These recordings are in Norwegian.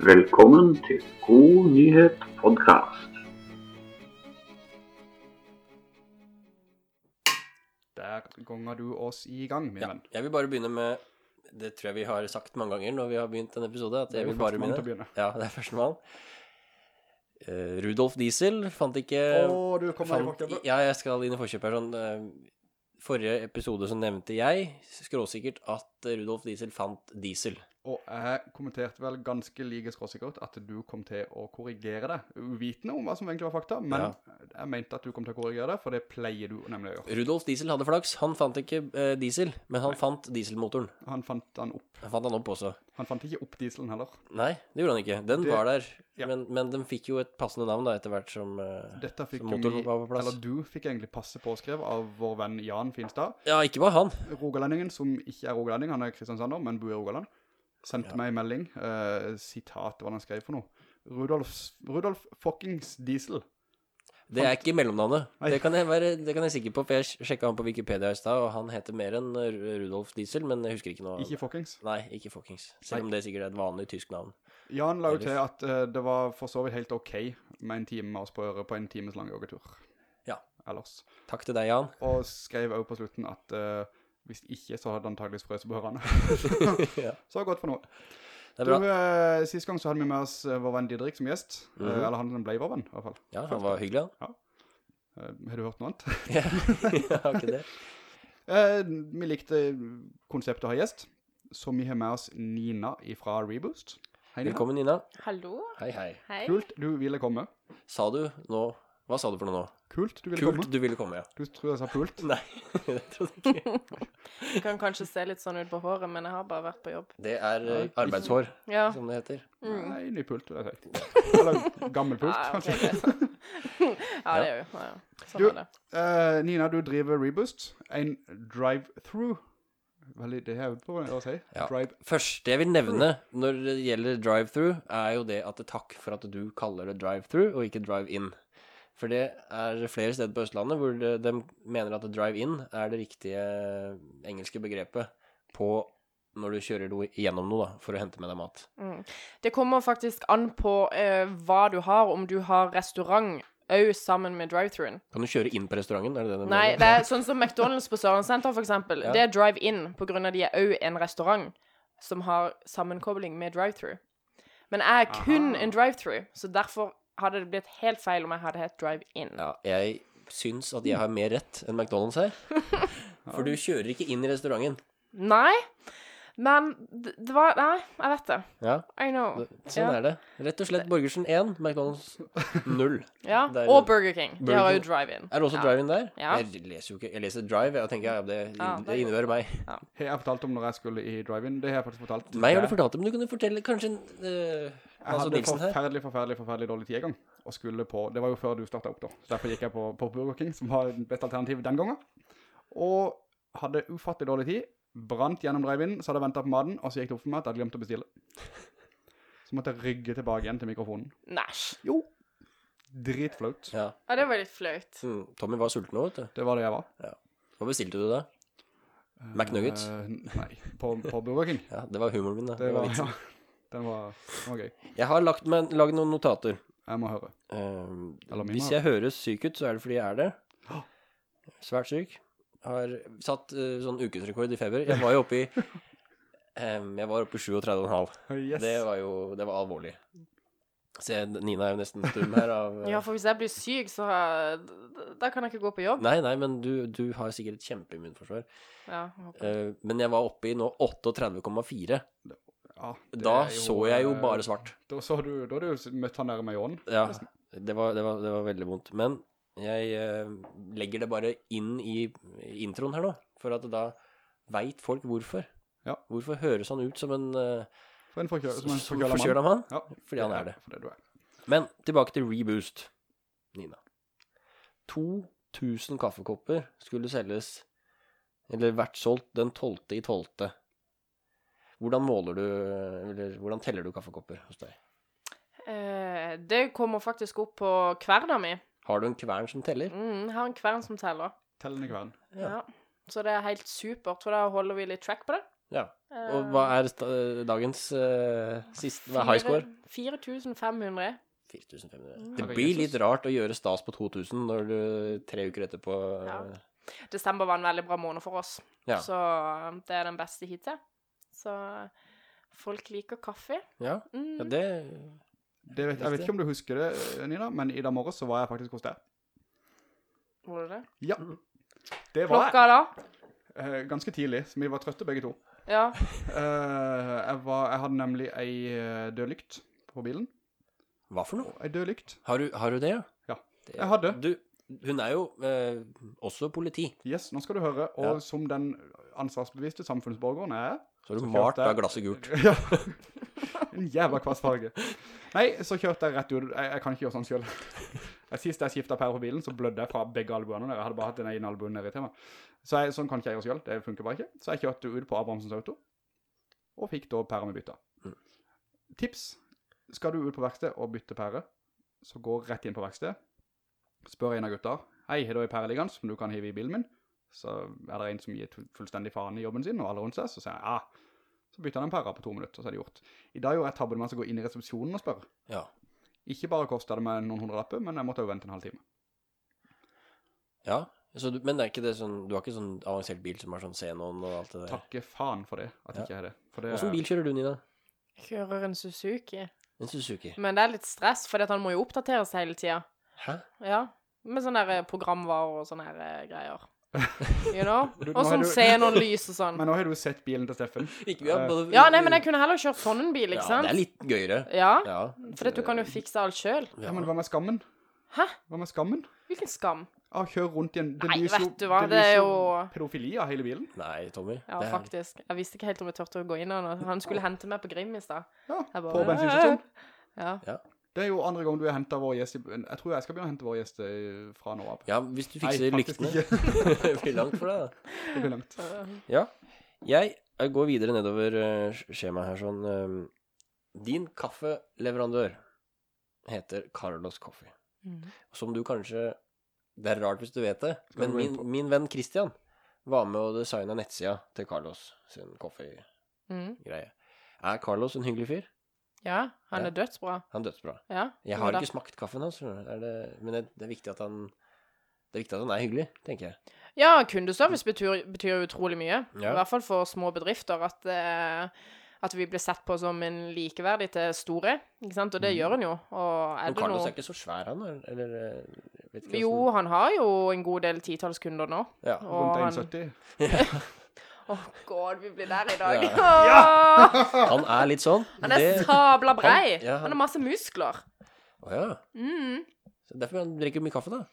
Velkommen til God nyhet podkast. Der gonger du oss i gang, min Ja, venn. jeg vil bare begynne med Det tror jeg vi har sagt mange ganger når vi har begynt en episode. At Det er jeg jo vil bare til å begynne. begynne. Ja, det er førstemann. Uh, Rudolf Diesel fant ikke Å, du kommer i forkjøpet. Ja, jeg skal inn i forkjøpet. Sånn, uh, forrige episode så nevnte jeg skråsikkert at Rudolf Diesel fant diesel. Og jeg kommenterte vel ganske like skråsikkert at du kom til å korrigere det, uvitende om hva som egentlig var fakta, men Ja. jeg mente at du kom til å korrigere det, for det pleier du nemlig å gjøre. Rudolf Diesel hadde flaks. Han fant ikke eh, diesel, men han fant dieselmotoren. Han fant den opp. Han fant den opp også. Han fant ikke opp dieselen heller. Nei, det gjorde han ikke. Den Det- var der, ja. men, men den fikk jo et passende navn da, etter hvert som, eh, som motoren vi, var på plass. eller du fikk egentlig passe påskrevet av vår venn Jan Finstad. Ja, ikke bare han. Rogalendingen, som ikke er rogalending, han er kristiansander, men bor i Rogaland, sendte meg en melding, uh, sitat, hva han skrev for noe. Rudolf, Rudolf fuckings diesel. Det er ikke mellomnavnet. Det kan jeg være det kan jeg sikker på, for jeg sjekka han på Wikipedia i stad, og han heter mer enn Rudolf Diesel, men jeg husker ikke noe. Ikke fuckings. Nei, ikke fuckings. Selv om det sikkert er et vanlig tysk navn. Jan la jo til at uh, det var for så vidt helt ok med en time med oss på øret på en times lang joggetur. Ja. Ellers. Takk til deg, Jan. Og skrev også på slutten at eh, hvis ikke så hadde han antageligvis på hørene. Ja. så godt for noe. Det Du, er bra. eh, sist gang så hadde vi med oss eh, vår venn Didrik som gjest. Mm -hmm. eller han ble vår venn, i hvert fall. Ja, han var hyggelig, han. Ja. har du hørt noe annet? Ja, har ikke det. Eh, vi likte konseptet å ha gjest, så vi har med oss Nina fra Reboost. Hei, Nina. Velkommen, Nina. Hallo? Hei, hei. Hei. Kult, du ville komme. Sa du nå Hva sa du for noe nå? Kult, du ville Kult, komme. du ville komme, ja. Du tror jeg sa pult. Nei, det trodde jeg ikke. Det kan kanskje se litt sånn ut på håret, men jeg har bare vært på jobb. Det er eh, arbeidshår, Ja. som det heter. Nei, ny pult, vil jeg si. Eller gammel pult, Nei, ok, kanskje. greit. ja, det er jo ja, ja. Sånn Du- er det. Eh, Nina, du driver Reboost, en drive-through. Veldig, det er jo på å si. Ja. Drive. Første jeg vil nevne når det gjelder drive-through, er jo det at takk for at du kaller det drive-through og ikke drive-in. For det er flere steder på Østlandet hvor de, mener at drive-in er det riktige engelske begrepet på når du kjører noe gjennom noe da, for å hente med deg mat. Det kommer faktisk an på eh, hva du har, om du har restaurant òg sammen med drive-throughen. Kan du kjøre inn på restauranten? Er det det Nei, det er sånn som McDonald's på Sørlandssenteret, for eksempel. Ja. Det er drive-in, på grunn av de er òg en restaurant som har sammenkobling med drive-through. Men jeg er kun Aha. en drive-through, så derfor hadde det blitt helt feil om jeg hadde hett drive-in. Ja, jeg syns at jeg har mer rett enn McDonald's her. For du kjører ikke inn i restauranten. Nei, men det, var Nei, jeg vet det. Ja, I know. sånn Ja. er det. Rett og slett Borgersen 1, McDonald's 0. Ja, Det er- og Burger King. De har jo drive-in. Er det også ja. drive-in der? Ja. Jeg leser jo ikke Jeg leser drive, og tenker ja, det, Ja, det er det innebærer meg. Har jeg fortalt om når jeg skulle i drive-in? Det har jeg faktisk fortalt. Meg har du fortalt det, men du kunne fortelle kanskje en uh, Jeg Altså hadde Nilsen forferdelig, forferdelig, forferdelig dårlig tid en gang. Og skulle på, det var jo før du startet opp da. Så derfor gikk jeg på, på Burger King, som var den beste alternativet den gangen. Og hadde ufattelig dårlig tid. Brant gjennom drive-in, så hadde jeg ventet på maten, og så gikk det opp for meg at jeg hadde glemt å bestille. Så måtte jeg rygge tilbake igjen til mikrofonen. Næsj. Jo. Dritflaut. Ja. Ja, det var litt flaut. Mm, Tommy var sulten nå, vet du. Det var det jeg var. Hva bestilte du da? McNuggets? Uh, nei, på, på Burger King. Ja, det var humoren min, da. Det Det var var, vitsen. ja, den var, den var gøy. Jeg har lagd noen notater. Jeg må høre. Um, Eller hvis jeg høres syk ut, så er det fordi jeg er det. Svært syk. Har satt uh, sånn ukesrekord i feber. Jeg var jo oppe i um, Jeg var oppe i 37,5. Yes. Det var jo Det var alvorlig. Se, Nina er jo nesten stum her av uh, Ja, for hvis jeg blir syk, så har- Da kan jeg ikke gå på jobb. Nei, nei, men du, du har sikkert et kjempeimmunforsvar. Ja, jeg håper. Uh, men jeg var oppe i nå 38,4. Ja, Da jo, så jeg jo eh, bare svart. Da så du, da hadde du møtt han der med ånden Ja, det var, det var, det var veldig vondt. Men jeg eh, legger det bare inn i introen her nå, for at da veit folk hvorfor. Ja. Hvorfor høres han ut som en eh, For en forkjø som en forkjøla mann. forkjøla mann? Ja, Fordi han er det. Det du er. Men tilbake til Reboost, Nina. 2000 kaffekopper skulle selges, eller vært solgt den 12. i 12. Hvordan måler du, eller hvordan teller du kaffekopper hos deg? Eh, det kommer faktisk opp på kverna mi. Har du en kvern som teller? Mm, jeg har en kvern som teller. Tellende kvern. Ja. Ja. Så det er helt supert, for da holder vi litt track på det. Ja. Og hva er dagens uh, siste Hva er high score? 4500. 4500. Mm. Det blir litt rart å gjøre stas på 2000 når du tre uker etterpå Ja. eh, Desember var en veldig bra måned for oss, Ja. så det er den beste hittil. Så folk liker kaffe. Ja, Mm. ja det Det vet, jeg vet ikke om du husker det, Nina, men i dag morges så var jeg faktisk hos deg. Var det det? Ja. Det var jeg. Klokka da? Eh, ganske tidlig, så vi var trøtte begge to. Ja. Eh, jeg, var, jeg hadde nemlig ei dødlykt død lykt på bilen. Hva for noe? Ei død lykt. Har du, har du det, ja? Ja. Det, Jeg hadde. Du, hun er jo eh, også politi. Yes, nå skal du høre. Og Ja. som den ansvarsbevisste samfunnsborgeren jeg er, Så har du malt jeg- glasset gult. Ja. En jævla kvass farge. Nei, så kjørte jeg rett ut. Jeg, jeg kan ikke gjøre sånn selv. Jeg, sist jeg skiftet pære på bilen, så blødde jeg fra begge albuene. der. Jeg hadde bare hatt den ene albuen nede i tema. Så jeg, sånn kan ikke jeg gjøre selv. Det funker bare ikke. Så jeg kjørte ut på Abrahamsens auto, og fikk da pære med bytta. Mm. Tips. Skal du ut på verksted og bytte pære, så gå rett inn på verksted. Spør en av gutta. Hei, har du en pære liggende som du kan hive i bilen min? Så er det en som gir fullstendig faen i jobben sin, og alle rundt seg, så sier jeg, ja, så bytter han en pære på to minutter, og så er det gjort. I dag gjorde jeg tabben med å gå inn i resepsjonen og spørre. Ja. Ikke bare kostet det meg noen hundre lapper, men jeg måtte jo vente en halv time. ja. Så du, men det er ikke det sånn Du har ikke sånn avansert bil som har sånn Xenon og alt det der? Takke faen for det, at Ja. ikke er det. For det Hvilken bil kjører du, Nina? Kjører en Suzuki. En Suzuki. Men det er litt stress, for han må jo oppdateres hele tiden. Hæ? Ja. Med sånne der programvarer og sånne her eh, greier. You know? Og sånn xenonlys og sånn. Men nå har du sett bilen til Steffen. Ikke vi har Eh, Ja, nei, men jeg kunne heller kjørt sånn en bil, ikke sant? det er litt gøyere. Ja, Ja. for du kan jo fikse alt sjøl. Ja, men hva med skammen? Hæ? Hva med skammen? Hvilken skam? Å kjør rundt i en... Det Nei, lyser vet du hva, det det er lyser jo- pedofili av hele bilen. Nei, Tommy. Ja, det er- faktisk. Jeg visste ikke helt om jeg turte å gå inn her. Han skulle hente meg på Grim i stad. Ja, Jeg bare, på bensinstasjon. Ja. Det er jo andre gang du har hentet vår gjest. Jeg tror jeg skal begynne å hente vår gjest eh, fra nå av. Ja, hvis du fikser Nei, lyktene. ikke. det blir langt for deg, da. Det blir langt. Ja. Jeg, jeg går videre nedover eh, skjemaet her sånn. eh, din kaffeleverandør heter Carlos Coffee. Mm. Som du kanskje Det er rart hvis du vet det, Skal men min, min venn Christian var med og designa nettsida til Carlos sin coffee-greie. Mm. Er Carlos en hyggelig fyr? Ja, han Ja. er dødsbra. Han er dødsbra. Ja. Jeg har ikke smakt kaffen hans, det, men det, det er viktig at han Det er viktig at han er hyggelig, tenker jeg. Ja, kundeservice betyr, betyr utrolig mye. Ja. I hvert fall for små bedrifter. At, eh, at vi blir sett på som en likeverdig til store. Ikke sant? Og det gjør han jo. Og er Mm. Men Carlos noe er ikke så svær, han? Eller, eller eh, vet ikke Jo, hvordan- han har jo en god del titalls kunder nå. Ja. Og Rundt han 1,70. Å, god, vi blir der i dag. Ja. ja. Han er litt sånn. Han er Det- sabla brei. Han- ja, han- Han har masse muskler. Å ja. Mm. Så derfor han drikker mye kaffe, da.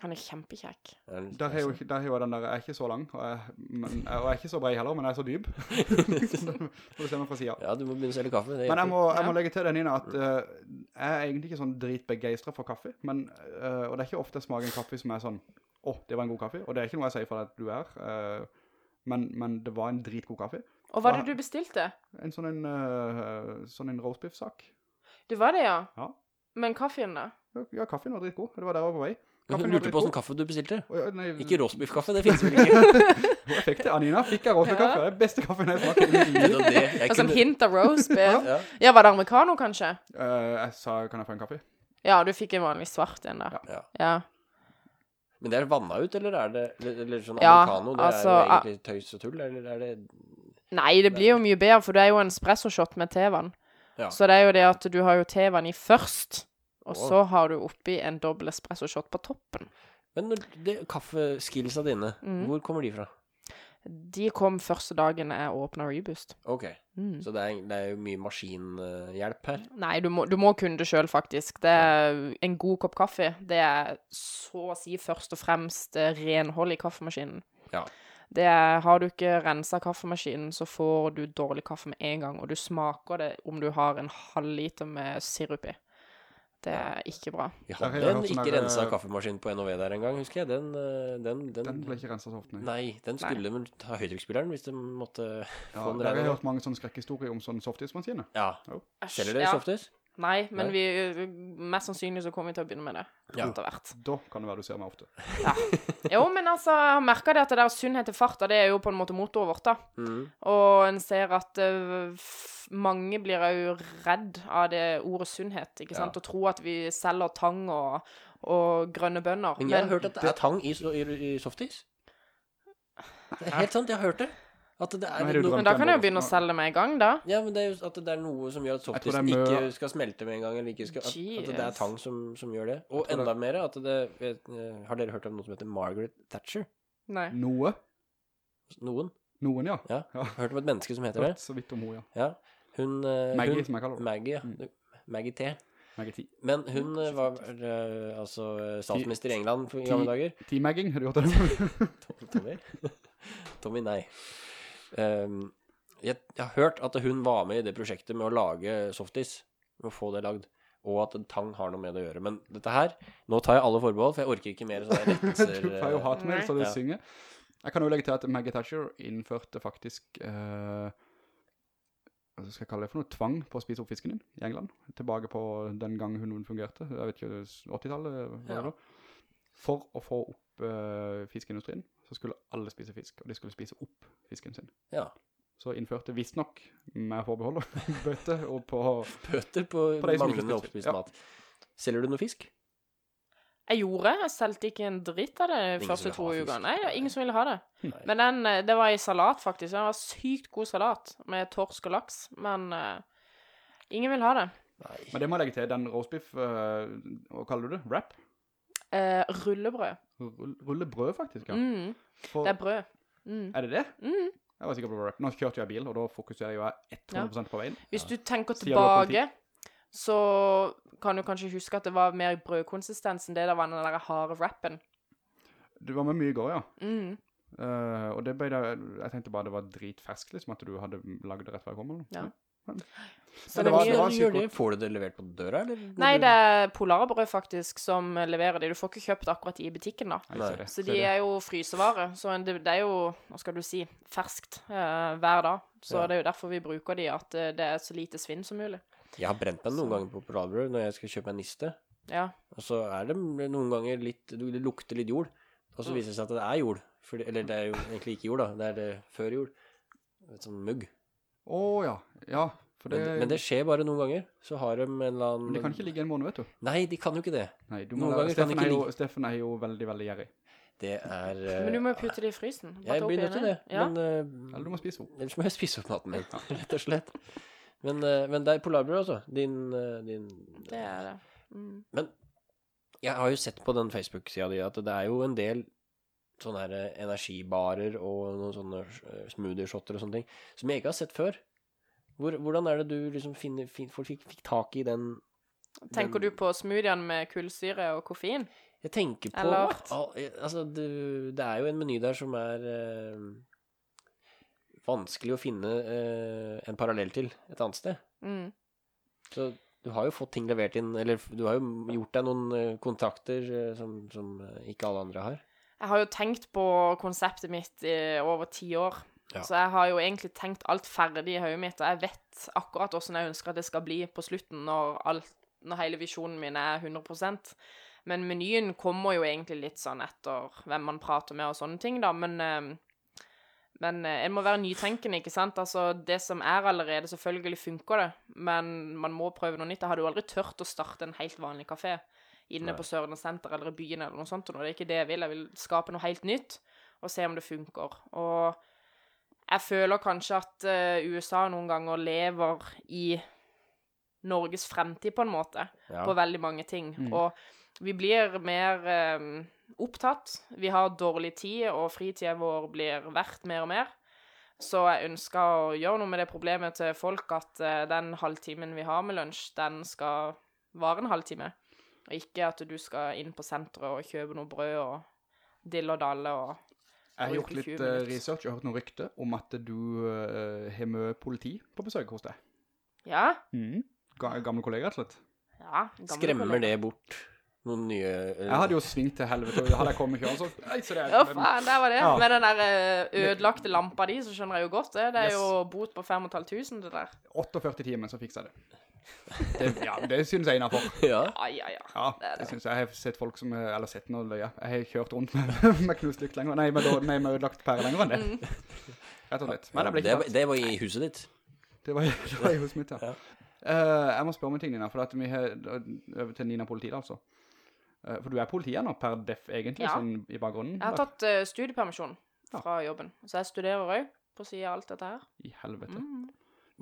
Han er kjempekjekk. Er Der er jo, der er jo den der, jeg er ikke så lang, og jeg, men, og jeg er ikke så brei heller, men jeg er så dyp. Får du se meg fra siden. Ja, du må begynne å selge kaffe. Men jeg må, jeg må legge til det, Nina, at uh, jeg er egentlig ikke sånn dritbegeistret for kaffe, men, uh, og det er ikke ofte jeg smaker en kaffe som er sånn, åh, det var en god kaffe, og det er ikke noe jeg sier for at du er, eh, men, men det var en dritgod kaffe. Og hva er det du bestilte? En sånn en, uh, sånn en roastbiff-sak. Det var det, ja? Ja. Men kaffen, da? Ja, Ja, kaffen var dritgod, det var der jeg var på vei. Kaffen lurte på hvordan kaffe du bestilte. Oh, ja, nei, Ikke rostbiffkaffe, det finnes vel ikke. Jeg fikk det, Anina, fikk jeg roastbiff-kaffe, det er den beste kaffen jeg smaker i mitt det, jeg Og sånn hint av roastbiff. ja. Ja, var det americano, kanskje? Uh, jeg sa, kan jeg få en kaffe? Ja, du fikk en vanlig svart en, da. Ja. Ja. Men det er vanna ut, eller er det eller, eller sånn Ja, americano? Det altså, er jo egentlig tøys og tull, eller er det Nei, det blir jo mye bedre, for det er jo en espressoshot med tevann. Ja. Så det er jo det at du har jo tevann i først, og oh. så har du oppi en dobbel espresso-shot på toppen. Men når det, kaffeskillsa dine, mm. hvor kommer de fra? De kom første dagen jeg åpna Reboost. Ok, Mm. så det er, det er jo mye maskinhjelp her. Nei, du må, du må kunne det sjøl, faktisk. Det er en god kopp kaffe. Det er så å si først og fremst eh, renhold i kaffemaskinen. Ja. Det er, har du ikke rensa kaffemaskinen, så får du dårlig kaffe med en gang, og du smaker det om du har en halv liter med sirup i. Det er ikke bra. Vi hadde en ikke der, rensa eh, kaffemaskin på NOV der en gang, husker jeg. Den, eh, den, den, Den ble ikke renset så ofte. nei. Nei, den skulle vel ta høytrykksspilleren hvis de måtte Ja, få den der har jeg har hørt mange sånne skrekkhistorier om sånne softismaskiner. Ja. Selger dere ja. softis? Nei, men Nei. vi mest sannsynlig så kommer vi til å begynne med det Ja. etter hvert. Da kan det være du ser meg ofte. Jo, men altså, jeg har merka det at det der sunnhet til farta, det er jo på en måte motoret vårt, da. Mm. Og en ser at uh, mange blir òg redd av det ordet sunnhet, ikke sant, Ja. og tror at vi selger tang og, og grønne bønner. Men jeg har hørt at det er tang i, i, i softis. Det er helt sant, jeg har hørt det. No, Men da kan jeg jo begynne å selge med en gang, da. Ja, men det er jo at det er noe som gjør at softisen ikke skal smelte med en gang, eller ikke skal, at, at det er tang som, som gjør det. Og det- enda mer at det vet, eh, Har dere hørt om noe som heter Margaret Thatcher? Nei. Noe. Noen? Noen, ja. Ja. Ja. Hørt om et menneske som heter det? Hørt så vidt om henne, ja. Ja. Hun eh, Maggie, hun, som jeg kaller henne. Maggie, ja. Mm. Maggie T. Maggie T. Men hun eh, var uh, altså statsminister i England i gamle dager. T-magging, har du gjort det? Tommy? Tommy, nei. Ehm, jeg, jeg har hørt at hun var med i det prosjektet med å lage softis, med å få det lagd, og at tang har noe med det å gjøre. Men dette her, nå tar jeg alle forbehold, for jeg orker ikke mer sånne rettelser. du får jo eh, hatmail, så du Ja. synger. Jeg kan jo legge til at Maggie Thatcher innførte faktisk eh, hva skal jeg kalle det for noe? Tvang på å spise opp fisken din i England. Tilbake på den gang hun fungerte. Jeg vet ikke, 80-tallet var det Ja. da. For å få opp eh, fiskeindustrien, så skulle alle spise fisk, og de skulle spise opp fisken sin. Ja. Så innførte visstnok, med forbehold, bøte og på Bøter på, På de som ikke manglende oppspist ja. mat. Selger du noe fisk? Jeg gjorde, jeg selgte ikke en dritt av det de første to ukene. Nei, det ingen som ville ha det. Nei. Men den, eh, det var i salat, faktisk. Det var sykt god salat med torsk og laks. Men uh, ingen vil ha det. Nei. Men det må jeg legge til, den roastbiff, uh, hva kaller du det? Wrap? Eh, rullebrød. Rull- Rullebrød, faktisk, ja. Mm, For, det er brød. Mm. Er det det? Mm. Jeg var sikker på brød. Nå kjørte jeg bil, og da fokuserer jeg 100% på veien. Hvis du tenker du tilbake, så kan du kanskje huske at det var mer brødkonsistens enn det der var den der harde wrappen. Du var med mye i går, ja. Mm. Uh, og det ble da, jeg tenkte bare det var dritfersk, liksom, at du hadde laget det rett før jeg kom. Eller? noe. Ja. Men Så det det var- det var det? Får du det levert på døra, eller? Nei, det er Polarbrød faktisk som leverer det. Du får ikke kjøpt akkurat de i butikken, da. Nei, det, Så de er jo frysevare. Så det, det er jo, hva skal du si, ferskt eh, hver dag. Så Ja. det er jo derfor vi bruker de, at eh, det er så lite svinn som mulig. Jeg har brent meg noen ganger på polarbrød når jeg skal kjøpe en niste. Ja. Og så er det noen ganger litt Det lukter litt jord. Og så viser det seg at det er jord. Fordi, eller det er jo egentlig ikke jord, da. Det er det før jord. Et sånn mugg. Å ja, ja. For det, Men, men det skjer bare noen ganger. Så har de en eller annen men de kan ikke ligge en måned, vet du. Nei, de kan jo ikke det. Nei, du Noen ganger kan de ikke jo, Steffen er jo veldig, veldig gjerrig. Det er Uh... Men du må jo putte det i frysen. Bare Jeg ta blir nødt til det. Ja. Men Uh... Eller du må spise opp. ellers må jeg spise opp maten min, rett og slett. Men, uh, men det er polarbrød, altså. Din, eh, din Det er det. Mm. Men jeg har jo sett på den Facebook-sida di at det er jo en del sånne her eh, energibarer og noen sånne smoothieshotter smoothie-shotter og sånne ting som jeg ikke har sett før. Hvor, hvordan er det du liksom finner, fin, fikk, fikk tak i den Tenker du på smoothien med kullsyre og koffein? Jeg tenker på Eller- al- Altså, det, det er jo en meny der som er eh, vanskelig å finne eh, en parallell til et annet sted. Mm. Så du har jo fått ting levert inn, eller du har jo gjort deg noen eh, kontakter eh, som, som eh, ikke alle andre har. Jeg har jo tenkt på konseptet mitt i over ti år. Ja. Så jeg har jo egentlig tenkt alt ferdig i hodet mitt, og jeg vet akkurat hvordan jeg ønsker at det skal bli på slutten, når, alt, når hele visjonen min er 100% Men menyen kommer jo egentlig litt sånn etter hvem man prater med og sånne ting, da. Men, eh, men eh, en må være nytenkende, ikke sant? Altså, det som er allerede, selvfølgelig funker det, men man må prøve noe nytt. Jeg hadde jo aldri tørt å starte en helt vanlig kafé inne på Sørlandssenteret senter eller i byen eller noe sånt. Og det er ikke det jeg vil. Jeg vil skape noe helt nytt og se om det funker. Og jeg føler kanskje at eh, USA noen ganger lever i Norges fremtid, på en måte, Ja. på veldig mange ting. Mm. Og vi blir mer um, opptatt. Vi har dårlig tid, og fritida vår blir verdt mer og mer. Så jeg ønsker å gjøre noe med det problemet til folk at uh, den halvtimen vi har med lunsj, den skal vare en halvtime. Og ikke at du skal inn på senteret og kjøpe noe brød og dill og dalle og Jeg har gjort litt 20 eh, research og hørt noen rykter om at du uh, har mye politi på besøk hos deg. Ja. Mm. Ga gamle kollega, rett og slett. ja gamle Skremmer kollega. det bort noen nye uh... Jeg hadde jo svingt til helvete, og hadde jeg kommet ikke så Nei, så det er Ja, faen, der var det. Ja. Med den der ødelagte lampa di, så skjønner jeg jo godt det. Det er Yes. jo bot på 5500, det der. 48 timer, så fiksa jeg det. Det, ja, det synes jeg er innenfor. Ja. Ja, ja, ja. Ja, Det det det. synes jeg. Jeg har sett folk som, er- eller sett noe løye. Jeg har kjørt rundt med, med knust lykt lenger, nei, med, nei, med ødelagt pære lenger enn det. Rett og slett. Men det ble ikke var- tatt. det var i huset ditt. Det var, det var i huset mitt, ja. Ja. Eh, jeg må spørre om en ting, Nina, for at vi har over til Nina politiet, altså. Uh, for du er politiet nå, per def, egentlig, Ja. sånn i bakgrunnen. Jeg har tatt uh, studiepermisjon fra jobben, så jeg studerer røy på siden av alt dette her. I helvete. Mm.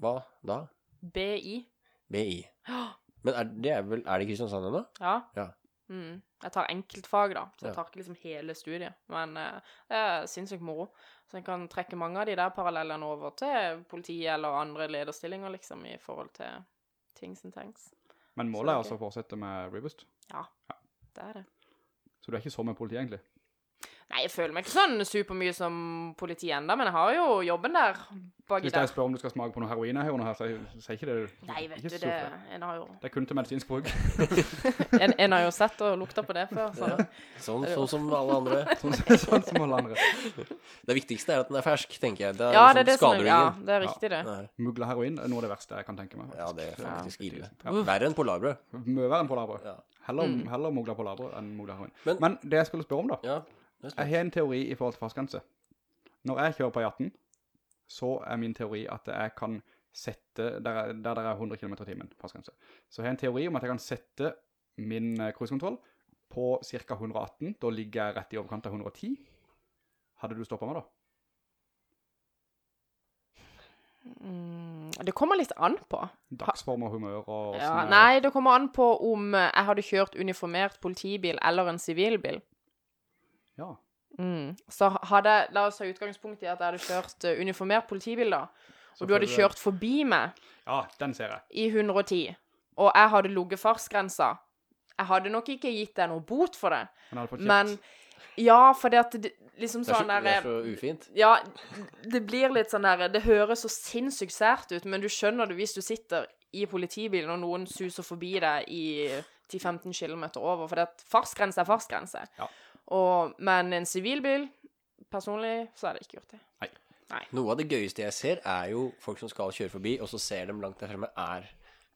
Hva da? BI. BI. Men er det er vel Er det Kristiansand ennå? Ja. Ja. Mm. Jeg tar enkeltfag, da, så jeg tar ikke liksom hele studiet. Men eh, det er sinnssykt moro. Så jeg kan trekke mange av de der parallellene over til politiet eller andre lederstillinger, liksom, i forhold til things and tanks. Men målet er altså å fortsette med Reboost. Det er det. Så du er ikke så med politiet, egentlig? Nei, jeg føler meg ikke sånn supermye som politi enda, men jeg har jo jobben der Hvis jeg spør om du skal smake på noe heroin her, her så sier ikke det Nei, vet du, det. En har jo, Det er kun til medisinsk bruk. en, en har jo sett og lukta på det før, så Sånn, sånn som alle andre. Sånn, sånn som alle andre. Det viktigste er at den er fersk, tenker jeg. Det er Ja, det er liksom det som Ja, det er riktig, det. Ja. Mugla heroin er noe av det verste jeg kan tenke meg. Ja, det er faktisk ille. Ja. Verre enn polarbrød. Mye verre enn polarbrød. Ja. Heller, Mm. heller mugla polarbrød enn mugla heroin. Men- Men, det jeg skulle spørre om da, Ja. Jeg har en teori i forhold til fartsgrense. Når jeg kjører på E18, så er min teori at jeg kan sette, der, er- der det er 100 km i timen fartsgrense, så jeg har en teori om at jeg kan sette min eh, cruisekontroll på ca. 118, da ligger jeg rett i overkant av 110. Hadde du stoppet meg da? Mm, det kommer litt an på. Dagsform og humør og Ja, nei, det kommer an på om eh, jeg hadde kjørt uniformert politibil eller en sivilbil. Ja, Mm. Så hadde la oss ta utgangspunkt i at jeg hadde kjørt eh, uniformert politibil da, og du hadde kjørt forbi meg ja, den ser jeg. i 110, og jeg hadde ligget fartsgrensa, jeg hadde nok ikke gitt deg noe bot for det, Men hadde fått kjeft. men ja, for det at det, liksom Det er, så, sånn der det er så ufint. Ja, det blir litt sånn der Det høres så sinnssykt sært ut, men du skjønner det hvis du sitter i politibilen og noen suser forbi deg i 10-15 km over, for det at fartsgrense er fartsgrense. Ja. Og, men en sivilbil Personlig så er jeg ikke gjort det. Nei Noe av det gøyeste jeg ser, er jo folk som skal kjøre forbi, og så ser dem langt der fremme er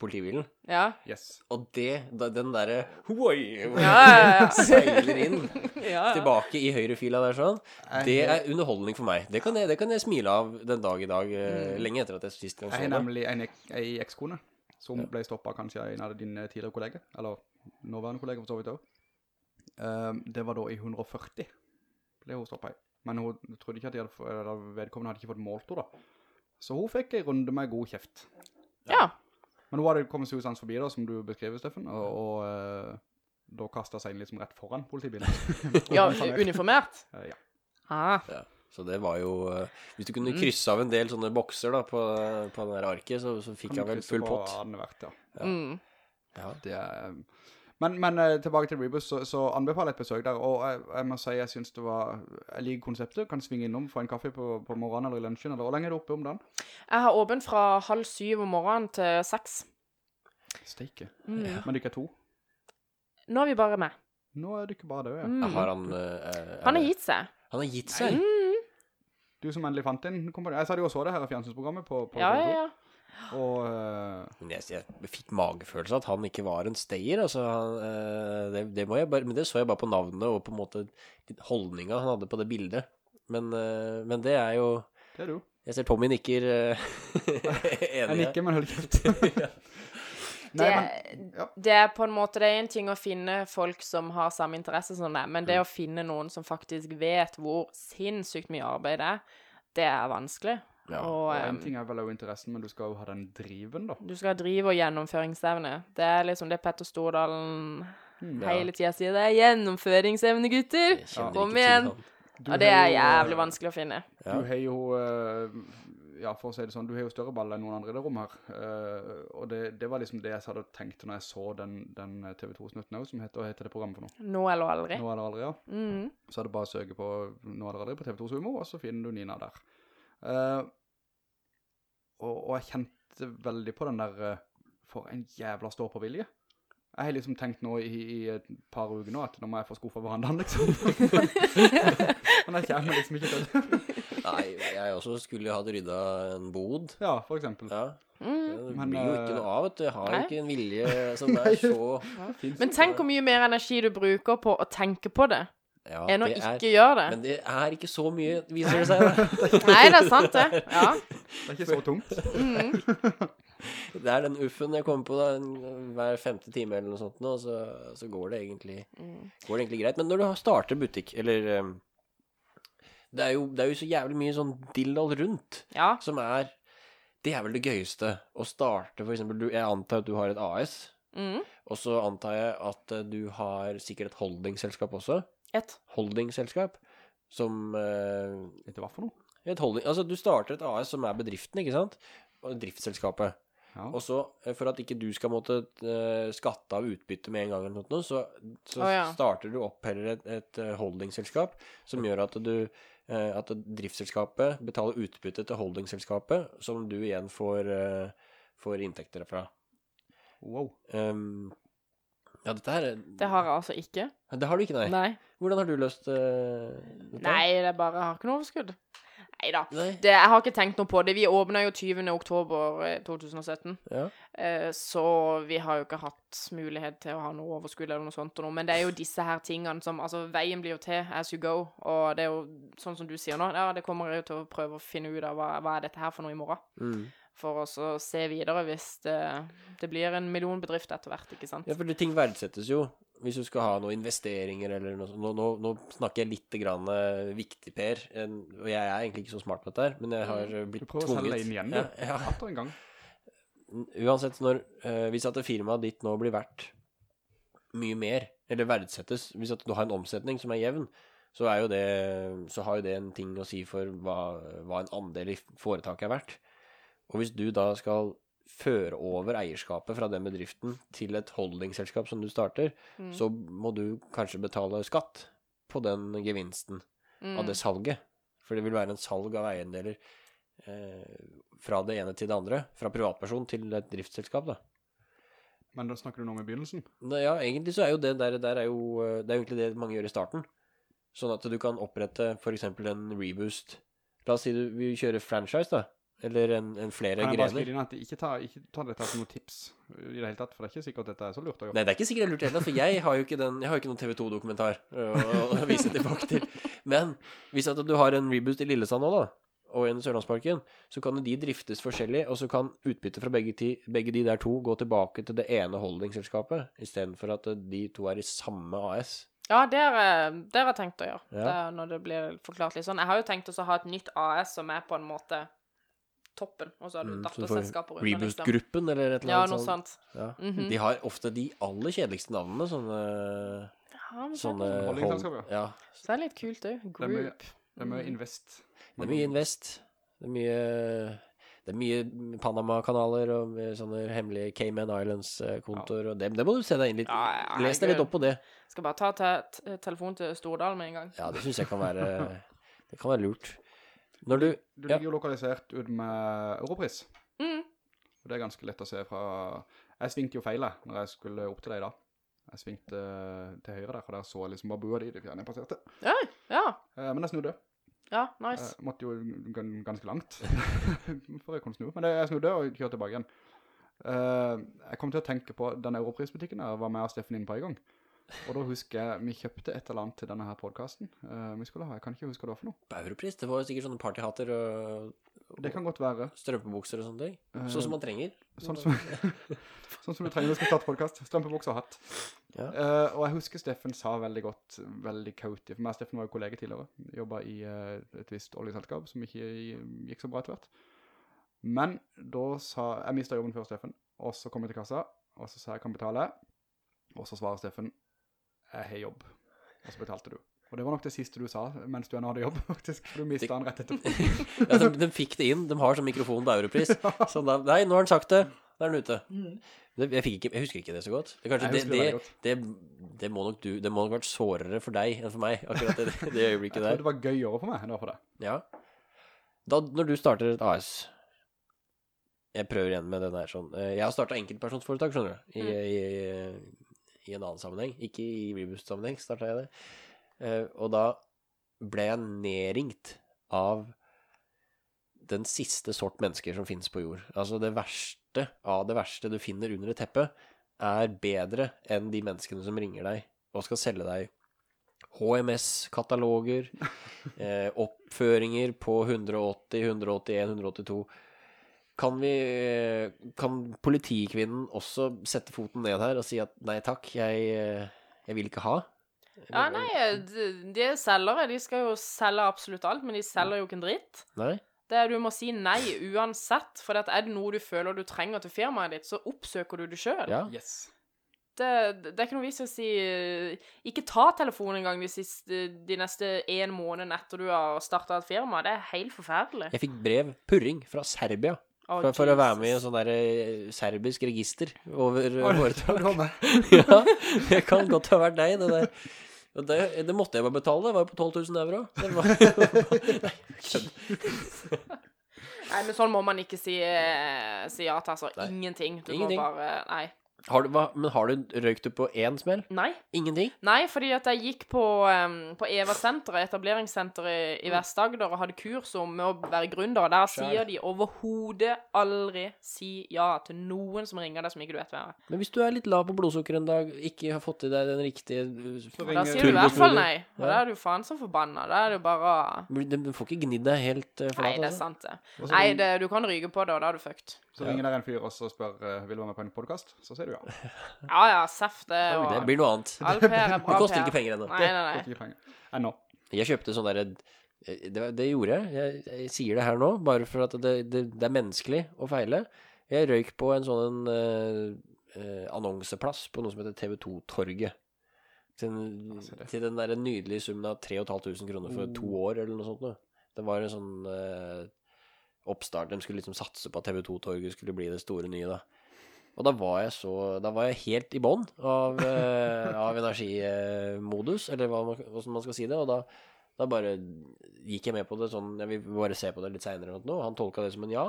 politibilen. Ja. Yes. Og det, den derre! Ja, ja, ja. Seiler inn ja, ja. tilbake i høyrefila der sånn. Det er underholdning for meg. Det kan jeg, det kan jeg smile av den dag i dag, mm. lenge etter at jeg sist gang så Jeg har nemlig en, ei ekskone som ble stoppet kanskje av en av dine tidligere kolleger, eller nåværende kolleger for så vidt også. Um, det var da i 140 ble hun stoppet i. Men hun trodde ikke at hadde, vedkommende hadde ikke fått målt henne da. Så hun fikk en runde med god kjeft. ja. Men hun hadde kommet susende forbi da, som du beskriver, Steffen, og, og eh, da kastet seg inn liksom rett foran politibilen. ja uniformert? Eh, ja. Ah. Ja. Så det var jo eh, Hvis du kunne krysse av en del sånne bokser da på, på den der arket, så, så fikk Kan jeg vel krysse full på pott. ja. ja. Mm. Ja. Det er, men, men eh, tilbake til Rebus, så, så anbefaler jeg et besøk der, og jeg, jeg må si jeg synes det var, jeg liker konseptet, kan svinge innom, få en kaffe på, på morgenen eller i lunsjen, eller hvor lenge er du oppe om dagen? Jeg har åpen fra halv syv om morgenen til seks. Steike. Mm. Men dere er to. Nå er vi bare med. Nå er dere bare det, ja. Mm. Har han Uh, Han har gitt seg. Han har gitt seg? Du som endelig fant inn. Jeg sa det jo også det her i fjernsynsprogrammet på, på Ja, ja, ja. Og eh, Men jeg, jeg fikk magefølelse at han ikke var en stayer. Altså, han, eh, det, det må jeg bare, men det så jeg bare på navnet og på en måte holdninga han hadde på det bildet. Men, eh, men det er jo det er du. Jeg ser Tommy nikker enig. Jeg nikker, men hold kjeft. Nei, det, men, ja. det er på en måte Det er en ting å finne folk som har samme interesse som deg, men det Mm. å finne noen som faktisk vet hvor sinnssykt mye arbeid det er, det er vanskelig. Ja, og Og en ting er vel også interessen, men du skal jo ha den driven da. du skal ha driv og gjennomføringsevne. Det er liksom det Petter Stordalen Mm, hele tida sier. Det er gjennomføringsevne, gutter! Kom igjen. og det er jævlig eh, vanskelig å finne. Ja. Du har jo, eh, ja, for å si det sånn, du har jo større ball enn noen andre i det rommet her. Eh, og det, det var liksom det jeg hadde tenkt når jeg så den, den TV 2-snutten også, som heter, hva heter det programmet for noe? Nå eller aldri. Nå eller aldri, ja. Mm. Så er det bare å søke på Nå eller aldri på TV 2 Sumo, og så finner du Nina der. Eh, og, og jeg kjente veldig på den der, eh, for en jævla stå på vilje. Jeg har liksom tenkt nå i, i et par uker nå, at nå må jeg få skuffa verandaen, liksom. Men jeg kommer liksom ikke til det. Nei, jeg også skulle jo hatt rydda en bod. Ja, for eksempel. Ja. Mm. Det blir jo ikke eh, noe av, vet du. Jeg har Nei. ikke en vilje som er så Men tenk hvor mye mer energi du bruker på å tenke på det, ja, enn å er- ikke gjøre det. Men det er ikke så mye, viser det seg. da. Nei, det er sant, det. Ja. Det er ikke så tungt. Mm. Det er den uffen jeg kommer på da, hver femte time eller noe sånt nå, så, så går, det egentlig, Mm. går det egentlig greit. Men når du starter butikk, eller eh, det er, jo, det er jo så jævlig mye sånn dildal rundt, ja. som er Det er vel det gøyeste. Å starte, for eksempel du, Jeg antar at du har et AS, Mm. og så antar jeg at du har sikkert et holdingselskap også. Et. Holdingselskap som eh, Vet du hva for noe? et holding, Altså, du starter et AS som er bedriften, ikke sant? Driftsselskapet. Ja. Og så, eh, for at ikke du skal måtte eh, skatte av utbytte med en gang, eller noe, så, så oh, ja. starter du opp heller et, et eh, holdingselskap som gjør at du eh, at driftsselskapet betaler utbytte til holdingselskapet, som du igjen får, eh, får inntekter fra. Wow. Um, ja, dette her er... Det har jeg altså ikke. Det har du ikke, nei. Nei. Hvordan har du løst uh, dette? Nei, det er bare Jeg har ikke noe overskudd. Nei da. Jeg har ikke tenkt noe på det. Vi åpna jo 20. oktober eh, 2017. Ja. Eh, så vi har jo ikke hatt mulighet til å ha noe overskudd eller noe sånt. og noe. Men det er jo disse her tingene som Altså, veien blir jo til as you go. Og det er jo sånn som du sier nå, ja, det kommer jeg jo til å prøve å finne ut av hva, hva er dette her for noe i morgen. Mm. For oss å se videre hvis det, det blir en millionbedrift etter hvert, ikke sant. Ja, for ting verdsettes jo. Hvis du skal ha noen investeringer eller noe sånt. Nå, nå, nå snakker jeg litt grann eh, viktig, Per. En- Og jeg er egentlig ikke så smart på dette her, men jeg har eh, Du blitt prøver å selge deg inn igjen, du. Ja, ja. Atter en gang. Uansett, når, eh, hvis at firmaet ditt nå blir verdt mye mer, eller verdsettes, hvis at du har en omsetning som er jevn, så, er jo det, så har jo det en ting å si for hva, hva en andel i foretaket er verdt. Og hvis du da skal føre over eierskapet fra den bedriften til et holdingselskap som du starter, Mm. så må du kanskje betale skatt på den gevinsten Mm. av det salget. For det vil være en salg av eiendeler eh, fra det ene til det andre. Fra privatperson til et driftsselskap, da. Men da snakker du nå om i begynnelsen. Ne, Ja, egentlig så er jo det der, der er jo eh, Det er jo egentlig det mange gjør i starten. Sånn at du kan opprette f.eks. en reboost. La oss si du vil kjøre franchise, da. Eller en, en flere Kan jeg bare grener. skrive inn at ikke ta, ikke ta dette som noen tips i det hele tatt, for det er ikke sikkert at dette er så lurt å gjøre. Nei, det er ikke sikkert det er lurt heller, for jeg har jo ikke, den, jeg har jo ikke noen TV 2-dokumentar å, å vise tilbake til. Men hvis at du har en reboot i Lillesand nå, da, og en i Sørlandsparken, så kan de driftes forskjellig, og så kan utbyttet fra begge, ti, begge de der to gå tilbake til det ene holdingselskapet, istedenfor at de to er i samme AS. Ja, det har jeg jeg tenkt å gjøre. Ja. Det når det blir forklart litt sånn. Jeg har jo tenkt å ha et nytt AS som er på en måte toppen, og så har du Mm, datterselskaper rundt. liksom. Reboot-gruppen, eller et eller Ja, annet noe sånt. Ja. Mhm. De har ofte de aller kjedeligste navnene, sånne, Ja, sånne det, Holdingselskap, hold- Ja. så er litt kult òg. Det er mye, Group. det er mye Mm. invest. Det er mye invest. Det er mye det er mye Panama-kanaler og sånne hemmelige Cayman Islands-kontoer. og det, det må du se deg inn litt Ja, ja, Les deg litt opp på det. Skal bare ta te te telefonen til Stordal med en gang. Ja, det syns jeg kan være Det kan være lurt. Når du Du ligger jo lokalisert ut med Europris. Mm. Og det er ganske lett å se fra... Jeg svingte jo feil jeg, når jeg skulle opp til deg da. Jeg svingte eh, til høyre der, og der så jeg liksom bare bua di, det fjerne jeg passerte. Ja, ja. Eh, Men jeg snudde. Ja, nice. Jeg måtte jo ganske langt for jeg kunne snu. Men jeg snudde og kjørte tilbake igjen. Eh, jeg kom til å tenke på den Europris-butikken jeg var med av Steffen inn på en gang. Og da husker jeg, vi kjøpte et eller annet til denne her podcasten. Uh, vi skulle ha, jeg kan ikke huske hva det var for noe. Bauerpris, det var jo sikkert sånne partyhater og, Det kan godt være. strømpebukser og sånne ting. Sånn som man trenger. Sånn som, sånn som du trenger når du skal starte podcast. Strømpebukser og hatt. Ja. Uh, og jeg husker Steffen sa veldig godt, veldig kautig, for meg og Steffen var jo kollega tidligere, jobbet i eh, et visst oljeselskap som ikke gikk så bra etter hvert. Men da sa, jeg mistet jobben før Steffen, og så kom jeg til kassa, og så sa jeg kan betale, og så svarer Steffen, jeg har jobb, og så betalte du. Og det var nok det siste du sa, mens du ennå hadde jobb, faktisk, for du mistet han rett etterpå. Ja, de, de fikk det inn. De har sånn mikrofon på Europris. Så da Nei, nå har han sagt det. Da er den ute. Jeg, fikk ikke, jeg husker ikke det så godt. Det, kanskje, Jeg det det, godt. det, det, det må nok du Det må nok vært sårere for deg enn for meg, akkurat det, det Jeg øyeblikket tror der. det var gøyere for meg, enn det var for deg. Ja. Da, når du starter et AS Jeg prøver igjen med den der sånn eh, Jeg har starta enkeltpersonsforetak, skjønner du. I, i, I en annen sammenheng. Ikke i Reboost-sammenheng starta jeg det. Eh, og da ble jeg nedringt av den siste sort mennesker som finnes på jord. Altså det verste av det verste du finner under et teppe, er bedre enn de menneskene som ringer deg og skal selge deg HMS-kataloger, eh, oppføringer på 180, 181, 182. Kan vi Kan politikvinnen også sette foten ned her og si at nei takk, jeg, jeg vil ikke ha? Ja, nei, de, de er selgere. De skal jo selge absolutt alt, men de selger jo ikke en dritt. Nei? Det er, Du må si nei uansett. For er det noe du føler du trenger til firmaet ditt, så oppsøker du det sjøl. Ja. Yes. Det, det er ikke noe vits i å si Ikke ta telefonen engang de, siste- de neste én måned etter du har starta et firma. Det er helt forferdelig. Jeg fikk brev, purring, fra Serbia. Å, For, for å være med i en sånn der eh, serbisk register over eh, foretak. ja, det kan godt ha vært deg, det der. Og det, det måtte jeg bare betale, det var jo på 12 000 euro. Det var, Nei, men sånn må man ikke si, eh, si ja til. Altså Nei. ingenting. Du Ingenting. må bare Nei. Har du, hva, men har du røykt du på én smell? Nei. Ingenting? Nei, fordi at jeg gikk på, um, på EVA-senteret, etableringssenteret i, i Vest-Agder, og hadde kurs om å være gründer. og Der sier de overhodet aldri si ja til noen som ringer deg som ikke du vet hvem er. Men hvis du er litt lav på blodsukker en dag, ikke har fått i deg den riktige Da sier du i hvert fall nei. Og Ja. da er du faen så forbanna. Da er det bare Du får ikke gnidd deg helt uh, Nei, det er altså. sant, det. Nei, det, du kan ryke på det, og da er du fucked. Så ringer der en fyr og så spør uh, vil du være med på en podkast. Så sier du ja. Ja ja, seff det. Det blir noe annet. all PR er Det koster ikke penger ennå. Nei, nei, nei. ikke penger. Ennå. Jeg kjøpte sånn derre det, det gjorde jeg. jeg. Jeg sier det her nå, bare for at det, det, det er menneskelig å feile. Jeg røyk på en sånn eh, eh, annonseplass på noe som heter TV2-torget. Til, til den der nydelige summen av 3500 kroner for to Oh. år, eller noe sånt. Noe. Det var en sånn eh, oppstart. De skulle liksom satse på at TV2-torget skulle bli det store nye, da. Og da var jeg så Da var jeg helt i bånn av, eh, av energimodus, eller hva man, hvordan man skal si det. Og da, da bare gikk jeg med på det sånn Jeg vil bare se på det litt seinere, og han tolka det som en ja.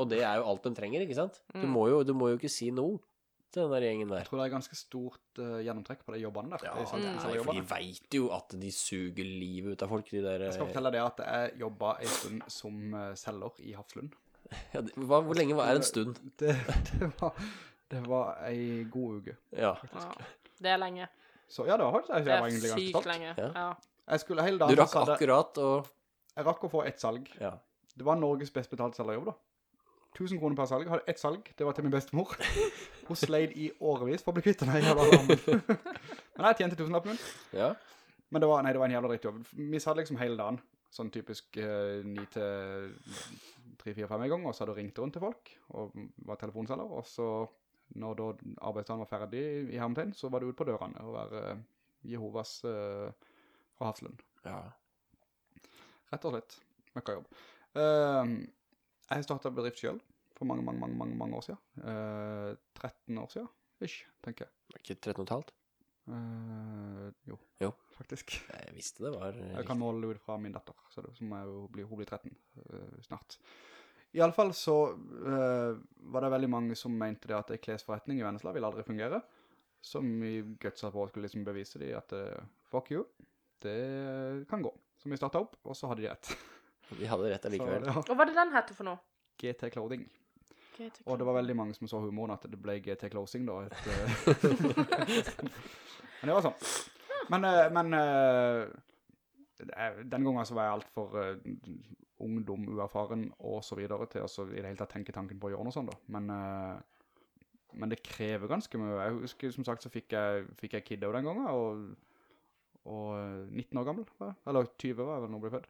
Og det er jo alt de trenger, ikke sant? Du, Mm. må jo, du må jo ikke si no til den der gjengen der. Jeg tror det er ganske stort uh, gjennomtrekk på de jobbene der. Ja, de sånne- Mm. sånne nei, for de vet jo at de suger livet ut av folk, de der Jeg skal fortelle deg at jeg jobba en stund som eh, selger i Hafslund. ja, det- hva, Hvor lenge var er en stund? Det, det, var, det var ei god uke. Ja. Ja, det er lenge. Så ja, det var faktisk jeg jeg var er egentlig ganske sykt stolt. lenge. Ja. Ja. Jeg skulle hele Du rakk akkurat å Jeg rakk å få ett salg. Ja. Det var Norges best betalte selgerjobb, da. 1000 kroner per salg. Jeg hadde ett salg. Det var til min bestemor. Hun sleid i årevis for å bli kvitt den jævla alarmen. Men jeg tjente tusenlappen min. ja. Men det var, nei, det var en jævla drittjobb. Vi satt liksom hele dagen. Sånn typisk eh, 9 til 3-4-5 gang, og så hadde du ringt rundt til folk, og var telefonselger, og så, når da arbeidsdagen var ferdig i hermetegn, så var det ut på dørene, og være eh, Jehovas eh, fra Hafslund. ja. Rett og slett. Møkka jobb. Ehm, jeg startet bedrift selv for mange, mange, mange, mange, mange år siden. Eh, 13 år siden, ish, tenker jeg. Ikke 13 og et halvt? Eh, jo, Jo. faktisk. Jeg visste det var Jeg kan måle ut fra min datter, så det, som er jo, blir, hun blir 13 eh, snart. I alle fall så eh, var det veldig mange som mente det at en klesforretning i Vennesla vil aldri fungere. Som i gutsa på skulle liksom bevise de at eh, fuck you, det kan gå. Så vi startet opp, og så hadde de rett. Vi hadde rett Så, allikevel. ja, Og hva er det den heter for noe? GT Clothing. Og det var veldig mange som så humoren at det ble GT Closing da. Et, eh, men det var sånn. Men, eh, men eh, den gangen så var jeg alt for ungdom, uerfaren og så videre til å i det hele tatt tenke tanken på å gjøre noe sånt da. Men, men det krever ganske mye. Jeg husker som sagt så fikk jeg, fikk jeg kiddo den gangen, og, og eh, 19 år gammel, var jeg. eller 20 var jeg vel nå ble født.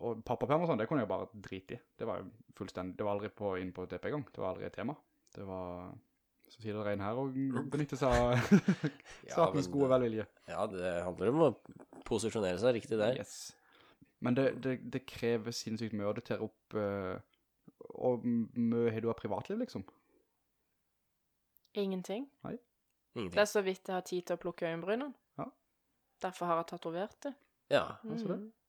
Og pappaperm og sånn, det kunne jeg bare drite i. Det var jo fullstendig, det var aldri på, inn på TP gang. Det var aldri et tema. Det var, så sier det regn her og benytte seg av Ja, statens men- gode velvilje. Ja, det handler om å posisjonere seg riktig der. Yes. Men det, det, det krever sinnssykt mye, og det tar opp, uh, og mye har du av privatliv, liksom. Ingenting. Det Ingenting. er så vidt jeg har tid til å plukke øyenbrynene. Ja. Derfor har jeg tatovert det. Ja. Altså det. Mm. Det